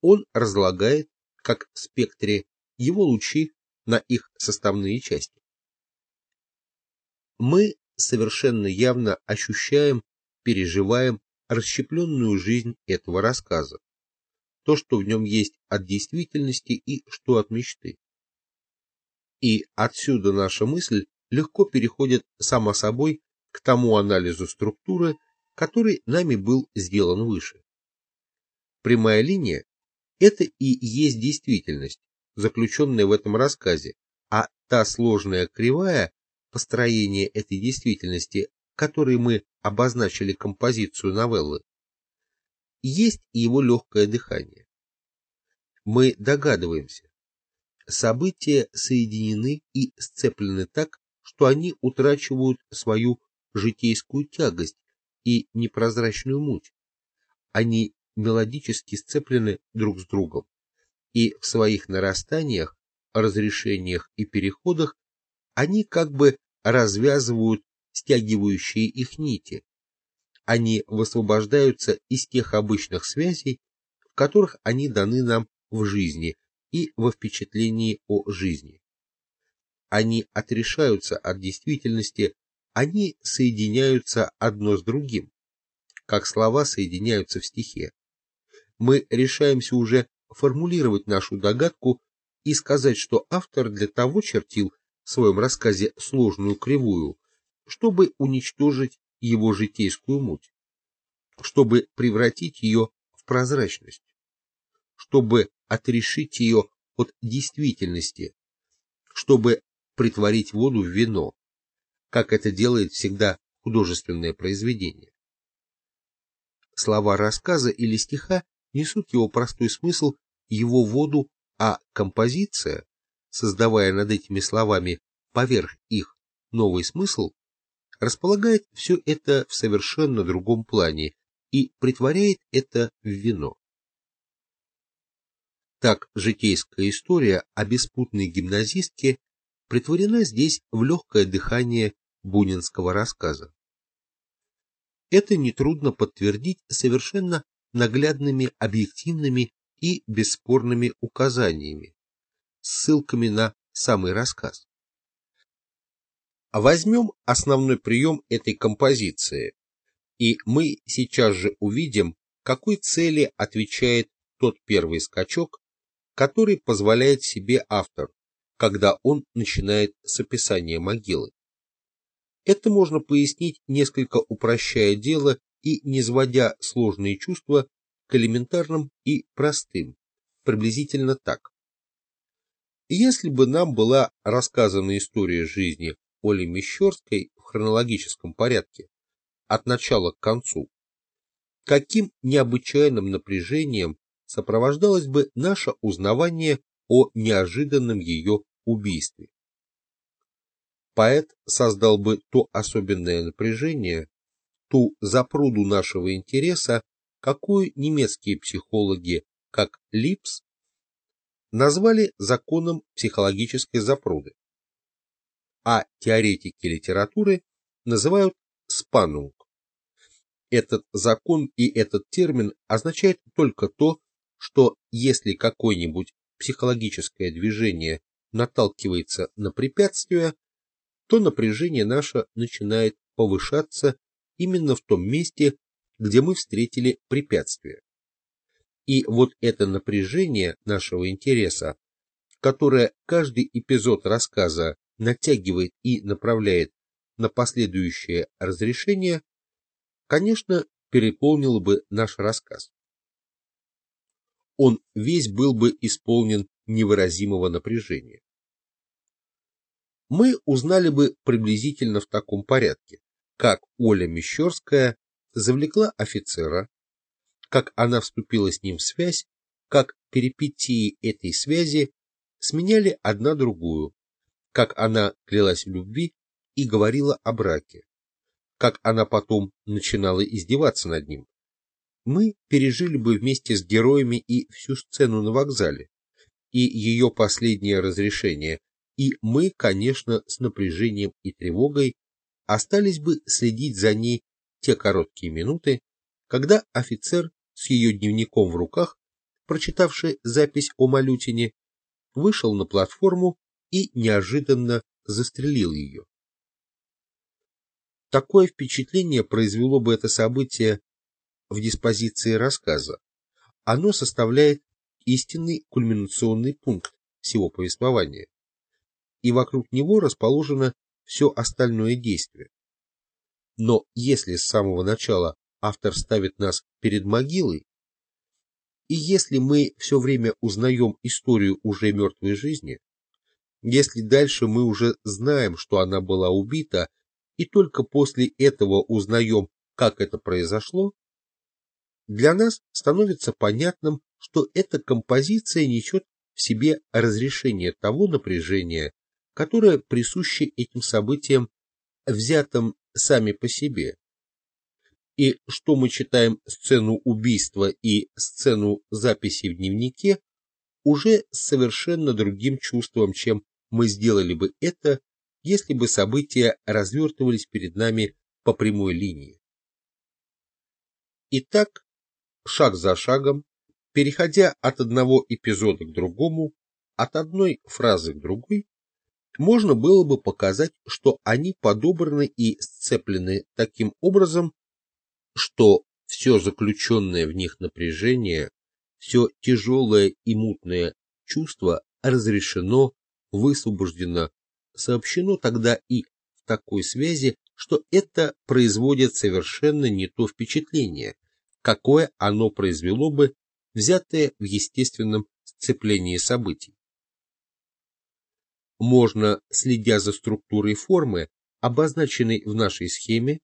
он разлагает, как в спектре, его лучи на их составные части. Мы совершенно явно ощущаем, переживаем расщепленную жизнь этого рассказа, то, что в нем есть от действительности и что от мечты. И отсюда наша мысль легко переходит само собой к тому анализу структуры, который нами был сделан выше. Прямая линия – это и есть действительность, заключенная в этом рассказе, а та сложная кривая построения этой действительности, которой мы обозначили композицию новеллы, есть его легкое дыхание. Мы догадываемся, события соединены и сцеплены так, что они утрачивают свою житейскую тягость и непрозрачную муть. Они мелодически сцеплены друг с другом, и в своих нарастаниях, разрешениях и переходах они как бы развязывают стягивающие их нити. они высвобождаются из тех обычных связей, в которых они даны нам в жизни и во впечатлении о жизни. Они отрешаются от действительности, они соединяются одно с другим, как слова соединяются в стихе. Мы решаемся уже формулировать нашу догадку и сказать, что автор для того чертил в своем рассказе сложную кривую, чтобы уничтожить его житейскую муть, чтобы превратить ее в прозрачность, чтобы отрешить ее от действительности, чтобы притворить воду в вино, как это делает всегда художественное произведение. Слова рассказа или стиха несут его простой смысл, его воду, а композиция, создавая над этими словами поверх их новый смысл, располагает все это в совершенно другом плане и притворяет это в вино. Так житейская история о беспутной гимназистке притворена здесь в легкое дыхание бунинского рассказа. Это нетрудно подтвердить совершенно наглядными объективными и бесспорными указаниями, ссылками на самый рассказ. Возьмем основной прием этой композиции, и мы сейчас же увидим, какой цели отвечает тот первый скачок, который позволяет себе автор, когда он начинает с описания могилы. Это можно пояснить, несколько упрощая дело и не сводя сложные чувства к элементарным и простым, приблизительно так. Если бы нам была рассказана история жизни Оли Мещерской в хронологическом порядке, от начала к концу, каким необычайным напряжением сопровождалось бы наше узнавание о неожиданном ее убийстве. Поэт создал бы то особенное напряжение, ту запруду нашего интереса, какую немецкие психологи, как Липс, назвали законом психологической запруды, а теоретики литературы называют спанунг. Этот закон и этот термин означает только то, что если какое-нибудь психологическое движение наталкивается на препятствие, то напряжение наше начинает повышаться именно в том месте, где мы встретили препятствие. И вот это напряжение нашего интереса, которое каждый эпизод рассказа натягивает и направляет на последующее разрешение, конечно, переполнило бы наш рассказ. Он весь был бы исполнен невыразимого напряжения мы узнали бы приблизительно в таком порядке, как Оля Мещерская завлекла офицера, как она вступила с ним в связь, как перипетии этой связи сменяли одна другую, как она клялась в любви и говорила о браке, как она потом начинала издеваться над ним. Мы пережили бы вместе с героями и всю сцену на вокзале, и ее последнее разрешение и мы, конечно, с напряжением и тревогой остались бы следить за ней те короткие минуты, когда офицер с ее дневником в руках, прочитавший запись о Малютине, вышел на платформу и неожиданно застрелил ее. Такое впечатление произвело бы это событие в диспозиции рассказа. Оно составляет истинный кульминационный пункт всего повествования и вокруг него расположено все остальное действие. Но если с самого начала автор ставит нас перед могилой, и если мы все время узнаем историю уже мертвой жизни, если дальше мы уже знаем, что она была убита, и только после этого узнаем, как это произошло, для нас становится понятным, что эта композиция несет в себе разрешение того напряжения, которое присуще этим событиям, взятым сами по себе. И что мы читаем сцену убийства и сцену записи в дневнике, уже совершенно другим чувством, чем мы сделали бы это, если бы события развертывались перед нами по прямой линии. И так, шаг за шагом, переходя от одного эпизода к другому, от одной фразы к другой, можно было бы показать, что они подобраны и сцеплены таким образом, что все заключенное в них напряжение, все тяжелое и мутное чувство разрешено, высвобождено, сообщено тогда и в такой связи, что это производит совершенно не то впечатление, какое оно произвело бы, взятое в естественном сцеплении событий. Можно, следя за структурой формы, обозначенной в нашей схеме,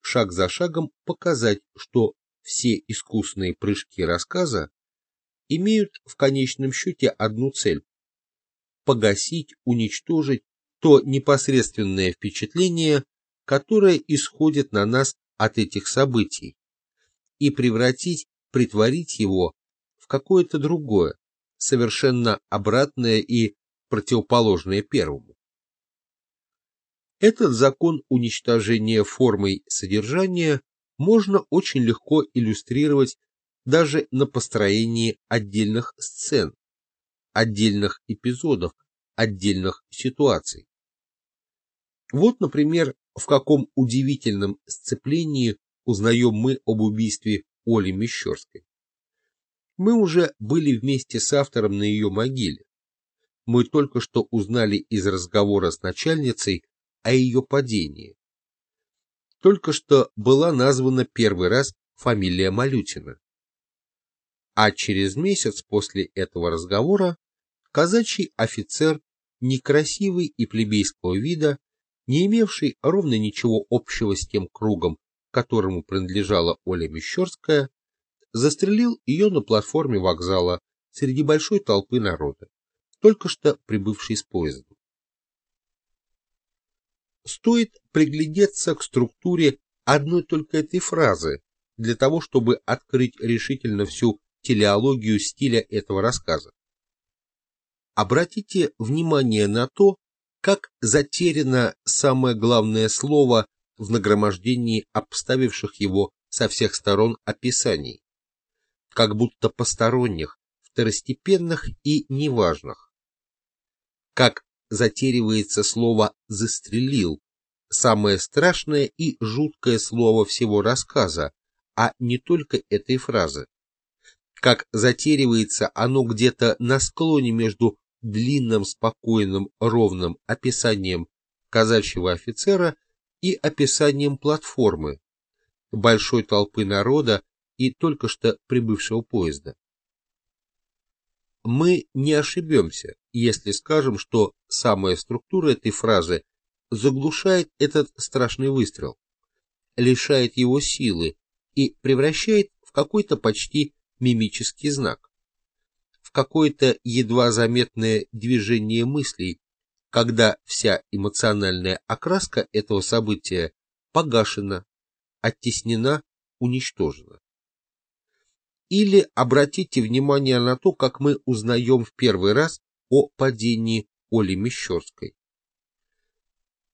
шаг за шагом показать, что все искусные прыжки рассказа имеют в конечном счете одну цель – погасить, уничтожить то непосредственное впечатление, которое исходит на нас от этих событий, и превратить, притворить его в какое-то другое, совершенно обратное и противоположное первому. Этот закон уничтожения формой содержания можно очень легко иллюстрировать даже на построении отдельных сцен, отдельных эпизодов, отдельных ситуаций. Вот, например, в каком удивительном сцеплении узнаем мы об убийстве Оли Мещерской. Мы уже были вместе с автором на ее могиле. Мы только что узнали из разговора с начальницей о ее падении. Только что была названа первый раз фамилия Малютина. А через месяц после этого разговора казачий офицер, некрасивый и плебейского вида, не имевший ровно ничего общего с тем кругом, которому принадлежала Оля Мещерская, застрелил ее на платформе вокзала среди большой толпы народа, только что прибывшей с поездом стоит приглядеться к структуре одной только этой фразы для того, чтобы открыть решительно всю телеологию стиля этого рассказа. Обратите внимание на то, как затеряно самое главное слово в нагромождении обставивших его со всех сторон описаний, как будто посторонних, второстепенных и неважных. Как затеривается слово «застрелил», самое страшное и жуткое слово всего рассказа, а не только этой фразы. Как затеривается оно где-то на склоне между длинным, спокойным, ровным описанием казачьего офицера и описанием платформы, большой толпы народа и только что прибывшего поезда мы не ошибемся, если скажем, что самая структура этой фразы заглушает этот страшный выстрел, лишает его силы и превращает в какой-то почти мимический знак, в какое-то едва заметное движение мыслей, когда вся эмоциональная окраска этого события погашена, оттеснена, уничтожена. Или обратите внимание на то, как мы узнаем в первый раз о падении Оли Мещерской.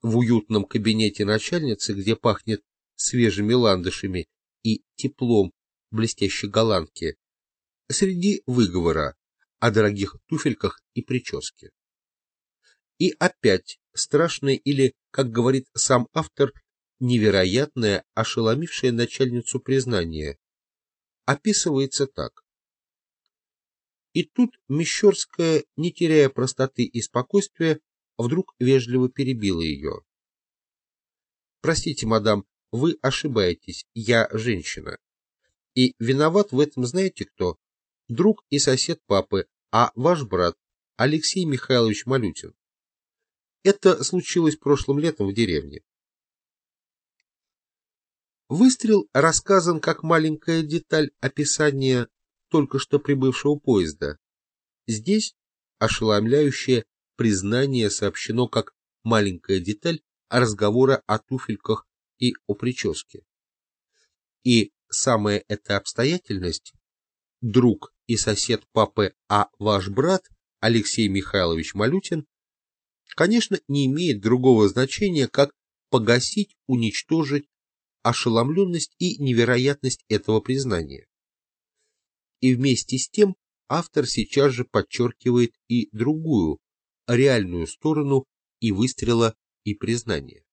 В уютном кабинете начальницы, где пахнет свежими ландышами и теплом блестящей голландки, среди выговора о дорогих туфельках и прическе. И опять страшное или, как говорит сам автор, невероятное, ошеломившее начальницу признание описывается так. И тут Мещерская, не теряя простоты и спокойствия, вдруг вежливо перебила ее. «Простите, мадам, вы ошибаетесь, я женщина. И виноват в этом знаете кто? Друг и сосед папы, а ваш брат Алексей Михайлович Малютин. Это случилось прошлым летом в деревне. Выстрел рассказан как маленькая деталь описания только что прибывшего поезда. Здесь ошеломляющее признание сообщено как маленькая деталь разговора о туфельках и о прическе. И самая эта обстоятельность, друг и сосед папы, а ваш брат Алексей Михайлович Малютин, конечно, не имеет другого значения, как погасить, уничтожить ошеломленность и невероятность этого признания. И вместе с тем автор сейчас же подчеркивает и другую, реальную сторону и выстрела, и признания.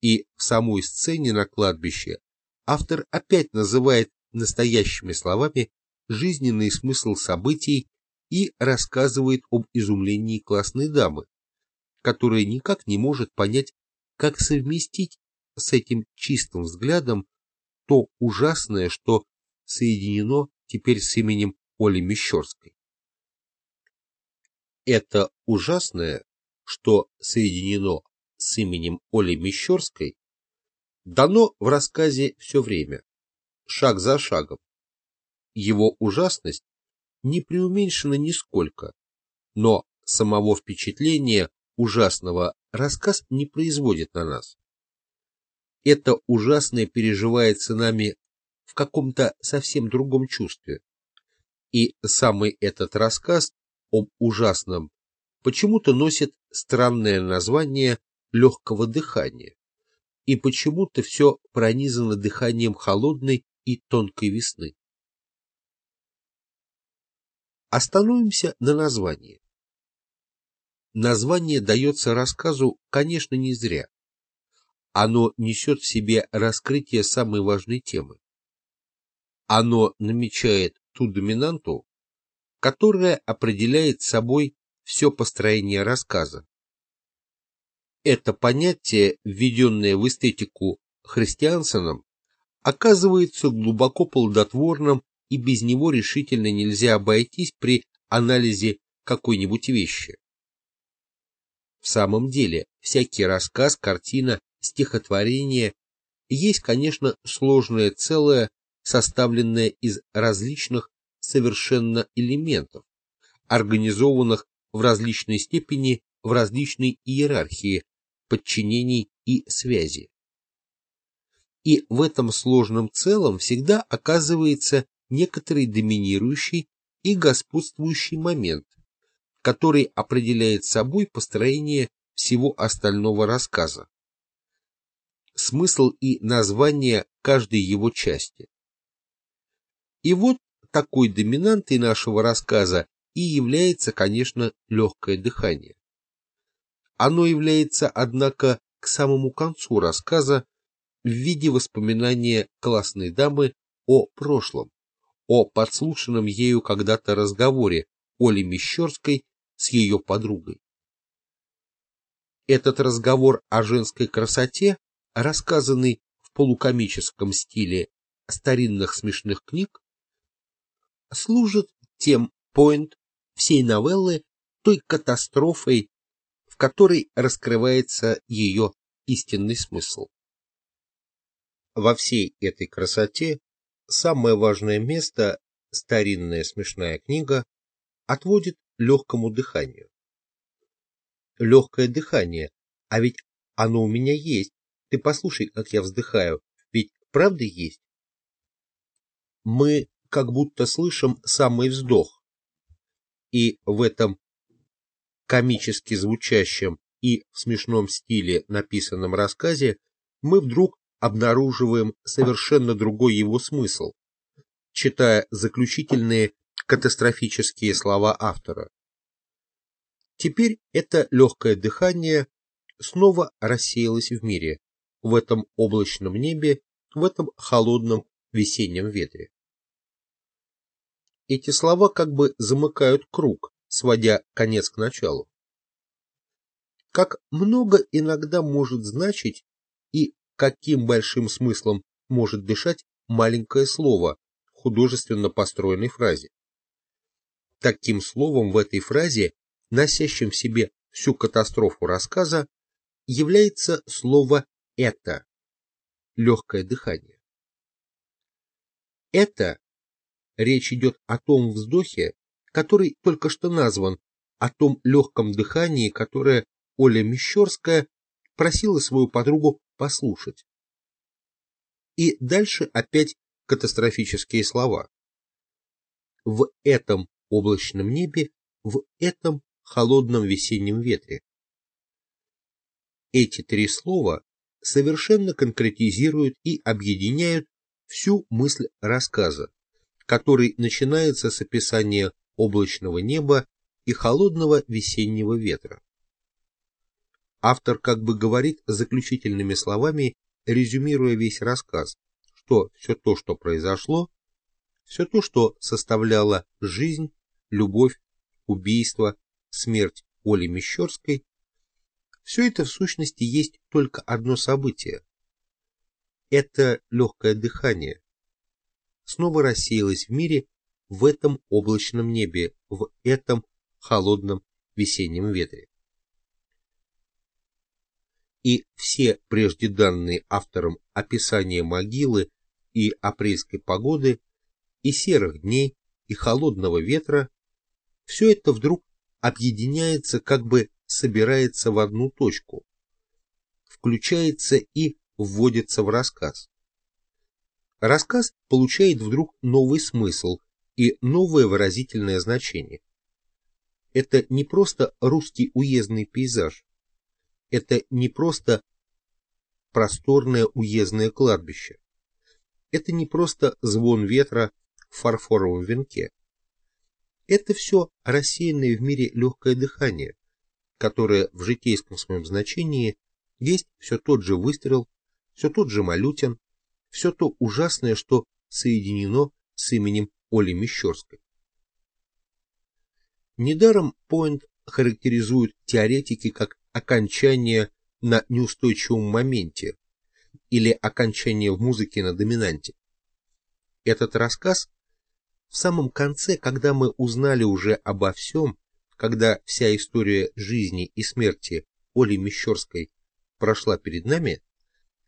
И в самой сцене на кладбище автор опять называет настоящими словами жизненный смысл событий и рассказывает об изумлении классной дамы, которая никак не может понять, как совместить с этим чистым взглядом то ужасное, что соединено теперь с именем Оли Мещерской. Это ужасное, что соединено с именем Оли Мещерской, дано в рассказе все время, шаг за шагом. Его ужасность не преуменьшена нисколько, но самого впечатления ужасного рассказ не производит на нас. Это ужасное переживается нами в каком-то совсем другом чувстве. И самый этот рассказ об ужасном почему-то носит странное название легкого дыхания, и почему-то все пронизано дыханием холодной и тонкой весны. Остановимся на названии. Название дается рассказу, конечно, не зря. Оно несет в себе раскрытие самой важной темы. Оно намечает ту доминанту, которая определяет собой все построение рассказа. Это понятие, введенное в эстетику христиансоном, оказывается глубоко плодотворным и без него решительно нельзя обойтись при анализе какой-нибудь вещи. В самом деле, всякий рассказ, картина, стихотворение есть, конечно, сложное целое, составленное из различных совершенно элементов, организованных в различной степени в различной иерархии подчинений и связи. И в этом сложном целом всегда оказывается некоторый доминирующий и господствующий момент, который определяет собой построение всего остального рассказа. Смысл и название каждой его части. И вот такой доминантой нашего рассказа и является, конечно, легкое дыхание. Оно является, однако, к самому концу рассказа в виде воспоминания классной дамы о прошлом, о подслушанном ею когда-то разговоре Оли Мещерской с ее подругой. Этот разговор о женской красоте, рассказанный в полукомическом стиле старинных смешных книг, служит тем поинт всей новеллы той катастрофой, в которой раскрывается ее истинный смысл. Во всей этой красоте самое важное место старинная смешная книга отводит легкому дыханию. Легкое дыхание, а ведь оно у меня есть. Ты послушай, как я вздыхаю, ведь правда есть? Мы как будто слышим самый вздох. И в этом комически звучащем и в смешном стиле написанном рассказе мы вдруг обнаруживаем совершенно другой его смысл, читая заключительные катастрофические слова автора. Теперь это легкое дыхание снова рассеялось в мире, в этом облачном небе, в этом холодном весеннем ветре. Эти слова как бы замыкают круг, сводя конец к началу. Как много иногда может значить и каким большим смыслом может дышать маленькое слово в художественно построенной фразе. Таким словом в этой фразе, носящим в себе всю катастрофу рассказа, является слово «это» — легкое дыхание. Это речь идет о том вздохе, который только что назван, о том легком дыхании, которое Оля Мещерская просила свою подругу послушать. И дальше опять катастрофические слова. В этом облачном небе, в этом холодном весеннем ветре. Эти три слова совершенно конкретизируют и объединяют всю мысль рассказа, который начинается с описания облачного неба и холодного весеннего ветра. Автор как бы говорит заключительными словами, резюмируя весь рассказ, что все то, что произошло, все то, что составляло жизнь, любовь, убийство, смерть Оли Мещерской, все это в сущности есть только одно событие. Это легкое дыхание. Снова рассеялось в мире в этом облачном небе, в этом холодном весеннем ветре. И все прежде данные автором описания могилы и апрельской погоды, и серых дней, и холодного ветра, все это вдруг объединяется, как бы собирается в одну точку, включается и вводится в рассказ. Рассказ получает вдруг новый смысл и новое выразительное значение. Это не просто русский уездный пейзаж, это не просто просторное уездное кладбище, это не просто звон ветра в фарфоровом венке. Это все рассеянное в мире легкое дыхание, которое в житейском своем значении есть все тот же выстрел, все тот же Малютин, все то ужасное, что соединено с именем Оли Мещерской. Недаром Пойнт характеризуют теоретики как окончание на неустойчивом моменте, или окончание в музыке на доминанте. Этот рассказ в самом конце, когда мы узнали уже обо всем, когда вся история жизни и смерти Оли Мещерской прошла перед нами,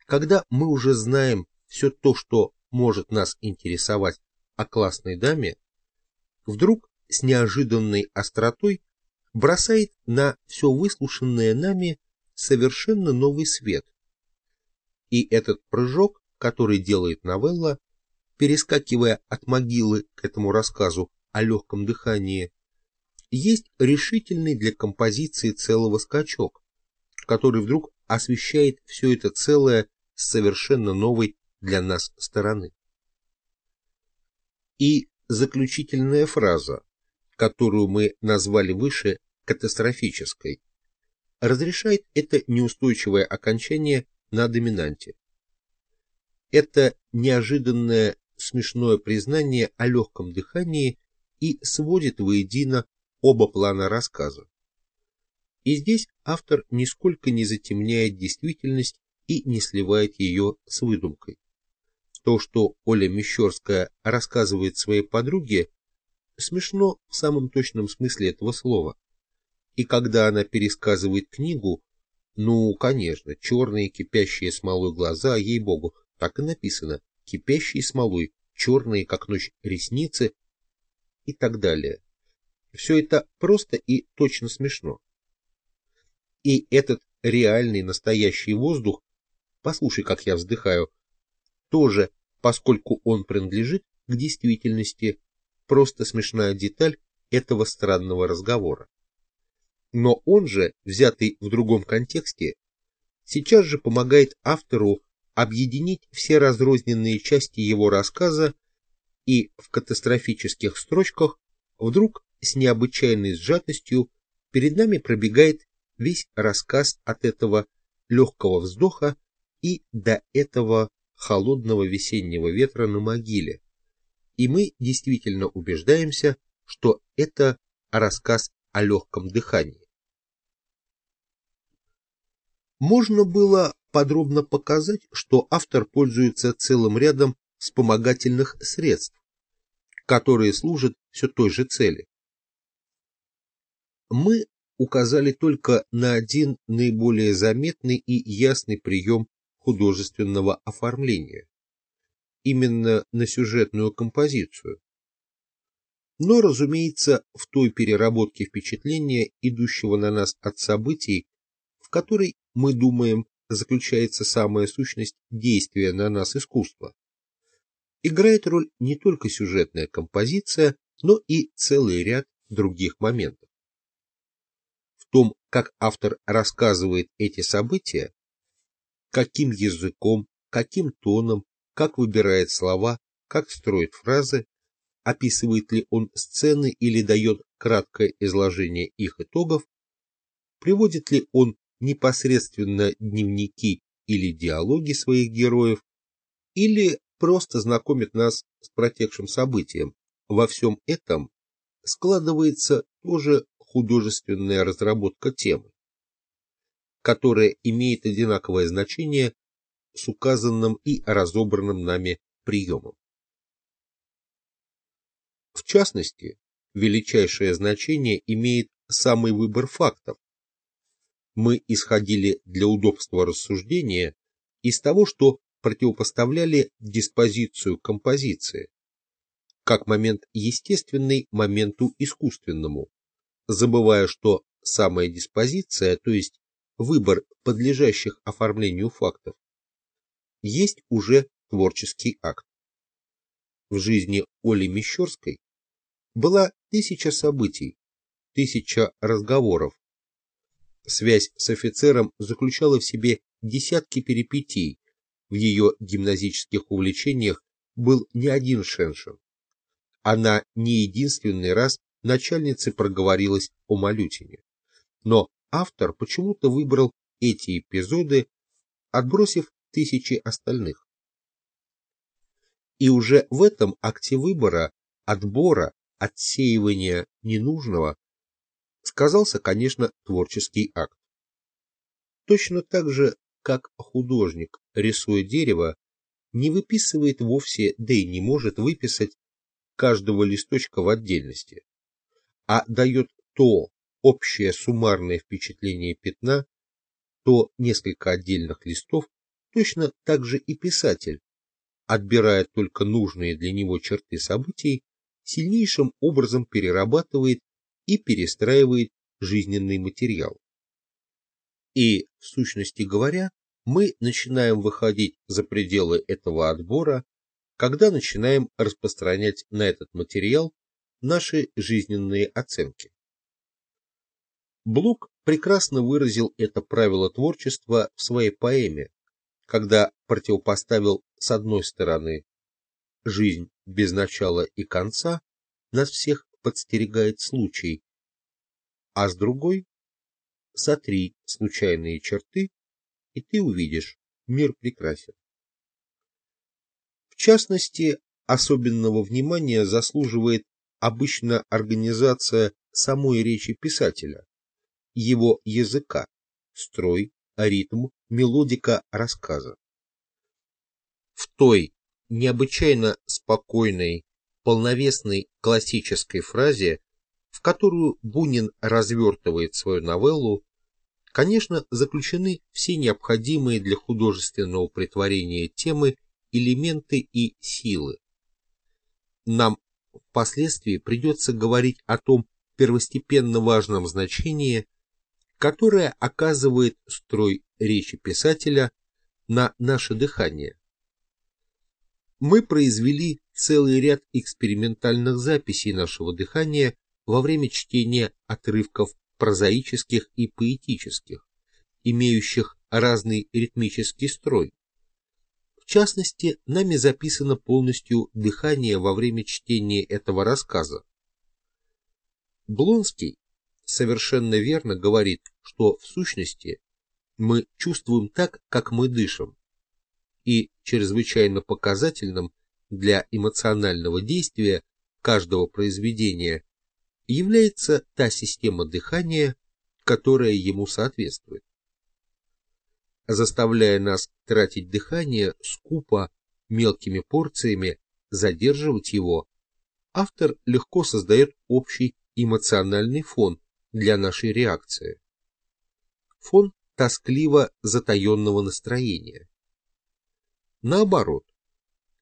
когда мы уже знаем все то, что может нас интересовать о классной даме, вдруг с неожиданной остротой бросает на все выслушанное нами совершенно новый свет, и этот прыжок, который делает новелла, перескакивая от могилы к этому рассказу о легком дыхании, есть решительный для композиции целого скачок, который вдруг освещает все это целое с совершенно новой для нас стороны. И заключительная фраза, которую мы назвали выше катастрофической, разрешает это неустойчивое окончание на доминанте. Это неожиданное смешное признание о легком дыхании и сводит воедино оба плана рассказа. И здесь автор нисколько не затемняет действительность и не сливает ее с выдумкой. То, что Оля Мещерская рассказывает своей подруге, смешно в самом точном смысле этого слова. И когда она пересказывает книгу, ну, конечно, черные кипящие смолой глаза, ей-богу, так и написано, кипящие смолой, черные, как ночь, ресницы и так далее. Все это просто и точно смешно. И этот реальный настоящий воздух, послушай, как я вздыхаю, тоже, поскольку он принадлежит к действительности, просто смешная деталь этого странного разговора но он же, взятый в другом контексте, сейчас же помогает автору объединить все разрозненные части его рассказа и в катастрофических строчках вдруг с необычайной сжатостью перед нами пробегает весь рассказ от этого легкого вздоха и до этого холодного весеннего ветра на могиле. И мы действительно убеждаемся, что это рассказ о легком дыхании. Можно было подробно показать, что автор пользуется целым рядом вспомогательных средств, которые служат все той же цели. Мы указали только на один наиболее заметный и ясный прием художественного оформления, именно на сюжетную композицию. Но, разумеется, в той переработке впечатления, идущего на нас от событий, в которой, мы думаем, заключается самая сущность действия на нас искусства. Играет роль не только сюжетная композиция, но и целый ряд других моментов. Том, как автор рассказывает эти события, каким языком, каким тоном, как выбирает слова, как строит фразы, описывает ли он сцены или дает краткое изложение их итогов, приводит ли он непосредственно дневники или диалоги своих героев, или просто знакомит нас с протекшим событием. Во всем этом складывается тоже художественная разработка темы, которая имеет одинаковое значение с указанным и разобранным нами приемом. В частности, величайшее значение имеет самый выбор фактов. Мы исходили для удобства рассуждения из того, что противопоставляли диспозицию композиции, как момент естественный моменту искусственному, забывая, что самая диспозиция, то есть выбор подлежащих оформлению фактов, есть уже творческий акт. В жизни Оли Мещерской была тысяча событий, тысяча разговоров. Связь с офицером заключала в себе десятки перипетий, в ее гимназических увлечениях был не один Шеншин. Она не единственный раз начальнице проговорилась о Малютине. Но автор почему-то выбрал эти эпизоды, отбросив тысячи остальных. И уже в этом акте выбора, отбора, отсеивания ненужного сказался, конечно, творческий акт. Точно так же, как художник, рисуя дерево, не выписывает вовсе, да и не может выписать каждого листочка в отдельности, а дает то общее суммарное впечатление пятна, то несколько отдельных листов, точно так же и писатель, отбирая только нужные для него черты событий, сильнейшим образом перерабатывает и перестраивает жизненный материал. И, в сущности говоря, мы начинаем выходить за пределы этого отбора, когда начинаем распространять на этот материал наши жизненные оценки. Блок прекрасно выразил это правило творчества в своей поэме, когда противопоставил с одной стороны жизнь без начала и конца, нас всех подстерегает случай, а с другой сотри случайные черты, и ты увидишь, мир прекрасен. В частности, особенного внимания заслуживает обычно организация самой речи писателя, его языка, строй, ритм, мелодика рассказа. В той необычайно спокойной, полновесной классической фразе, в которую Бунин развертывает свою новеллу, конечно, заключены все необходимые для художественного притворения темы, элементы и силы. Нам впоследствии придется говорить о том первостепенно важном значении, которое оказывает строй речи писателя на наше дыхание. Мы произвели целый ряд экспериментальных записей нашего дыхания во время чтения отрывков прозаических и поэтических, имеющих разный ритмический строй. В частности, нами записано полностью дыхание во время чтения этого рассказа. Блонский совершенно верно говорит, что в сущности мы чувствуем так, как мы дышим, и чрезвычайно показательным для эмоционального действия каждого произведения является та система дыхания, которая ему соответствует. Заставляя нас тратить дыхание скупо, мелкими порциями, задерживать его, автор легко создает общий эмоциональный фон для нашей реакции. Фон тоскливо затаенного настроения. Наоборот,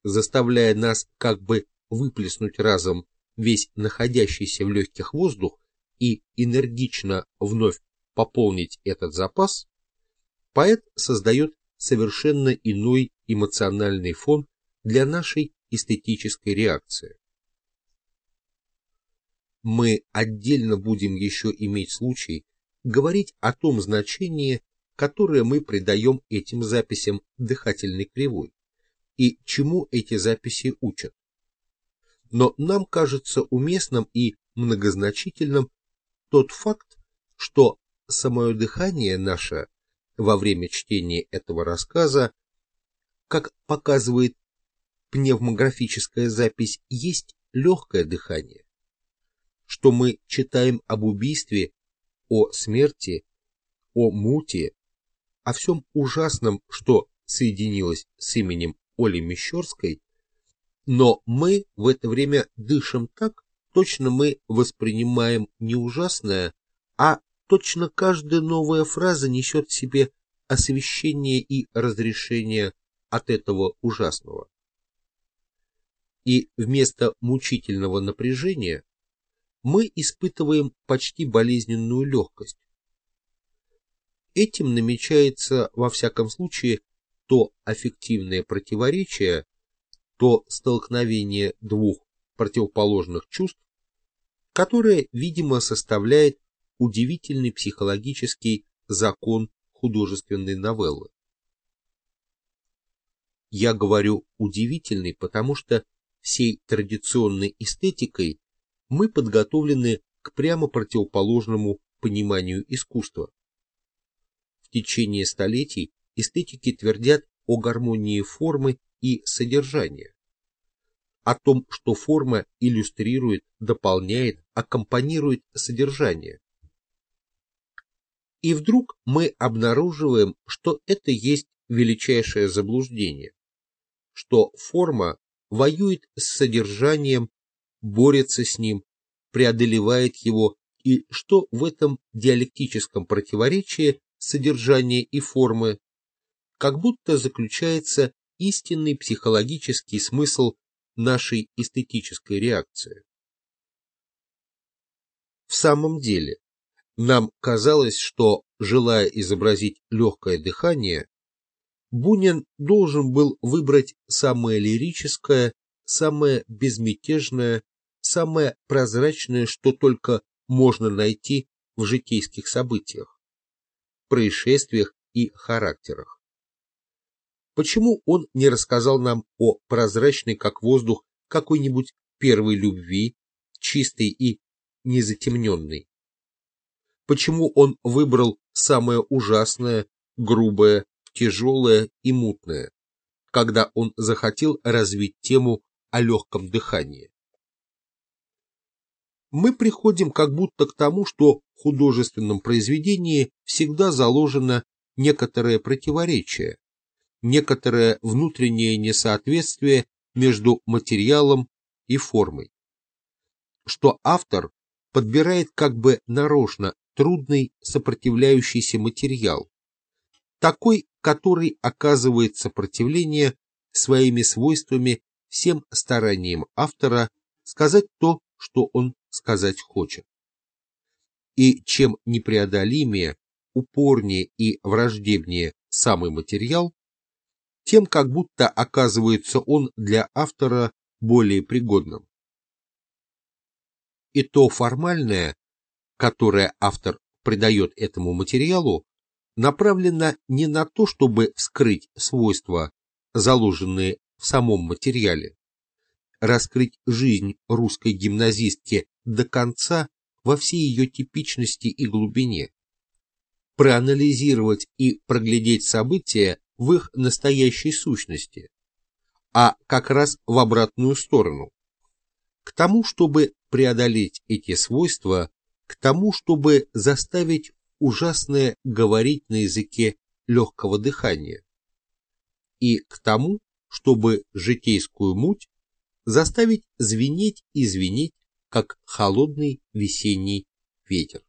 заставляя нас как бы выплеснуть разом весь находящийся в легких воздух и энергично вновь пополнить этот запас, поэт создает совершенно иной эмоциональный фон для нашей эстетической реакции. Мы отдельно будем еще иметь случай говорить о том значении, которое мы придаем этим записям дыхательной кривой, и чему эти записи учат. Но нам кажется уместным и многозначительным тот факт, что самое дыхание наше во время чтения этого рассказа, как показывает пневмографическая запись, есть легкое дыхание, что мы читаем об убийстве, о смерти, о муте, о всем ужасном, что соединилось с именем Оли Мещерской, но мы в это время дышим так, точно мы воспринимаем не ужасное, а точно каждая новая фраза несет в себе освещение и разрешение от этого ужасного. И вместо мучительного напряжения мы испытываем почти болезненную легкость. Этим намечается, во всяком случае, то аффективное противоречие, то столкновение двух противоположных чувств, которое, видимо, составляет удивительный психологический закон художественной новеллы. Я говорю удивительный, потому что всей традиционной эстетикой мы подготовлены к прямо противоположному пониманию искусства. В течение столетий эстетики твердят о гармонии формы и содержания, о том, что форма иллюстрирует, дополняет, аккомпанирует содержание. И вдруг мы обнаруживаем, что это есть величайшее заблуждение, что форма воюет с содержанием, борется с ним, преодолевает его, и что в этом диалектическом противоречии содержания и формы как будто заключается истинный психологический смысл нашей эстетической реакции. В самом деле, нам казалось, что, желая изобразить легкое дыхание, Бунин должен был выбрать самое лирическое, самое безмятежное, самое прозрачное, что только можно найти в житейских событиях, происшествиях и характерах. Почему он не рассказал нам о прозрачной, как воздух, какой-нибудь первой любви, чистой и незатемненной? Почему он выбрал самое ужасное, грубое, тяжелое и мутное, когда он захотел развить тему о легком дыхании? Мы приходим как будто к тому, что в художественном произведении всегда заложено некоторое противоречие, некоторое внутреннее несоответствие между материалом и формой, что автор подбирает как бы нарочно трудный сопротивляющийся материал, такой, который оказывает сопротивление своими свойствами всем стараниям автора сказать то, что он сказать хочет. И чем непреодолимее, упорнее и враждебнее самый материал, тем как будто оказывается он для автора более пригодным. И то формальное, которое автор придает этому материалу, направлено не на то, чтобы вскрыть свойства, заложенные в самом материале, раскрыть жизнь русской гимназистки до конца во всей ее типичности и глубине, проанализировать и проглядеть события в их настоящей сущности, а как раз в обратную сторону. К тому, чтобы преодолеть эти свойства, к тому, чтобы заставить ужасное говорить на языке легкого дыхания, и к тому, чтобы житейскую муть заставить звенеть и звенеть, как холодный весенний ветер.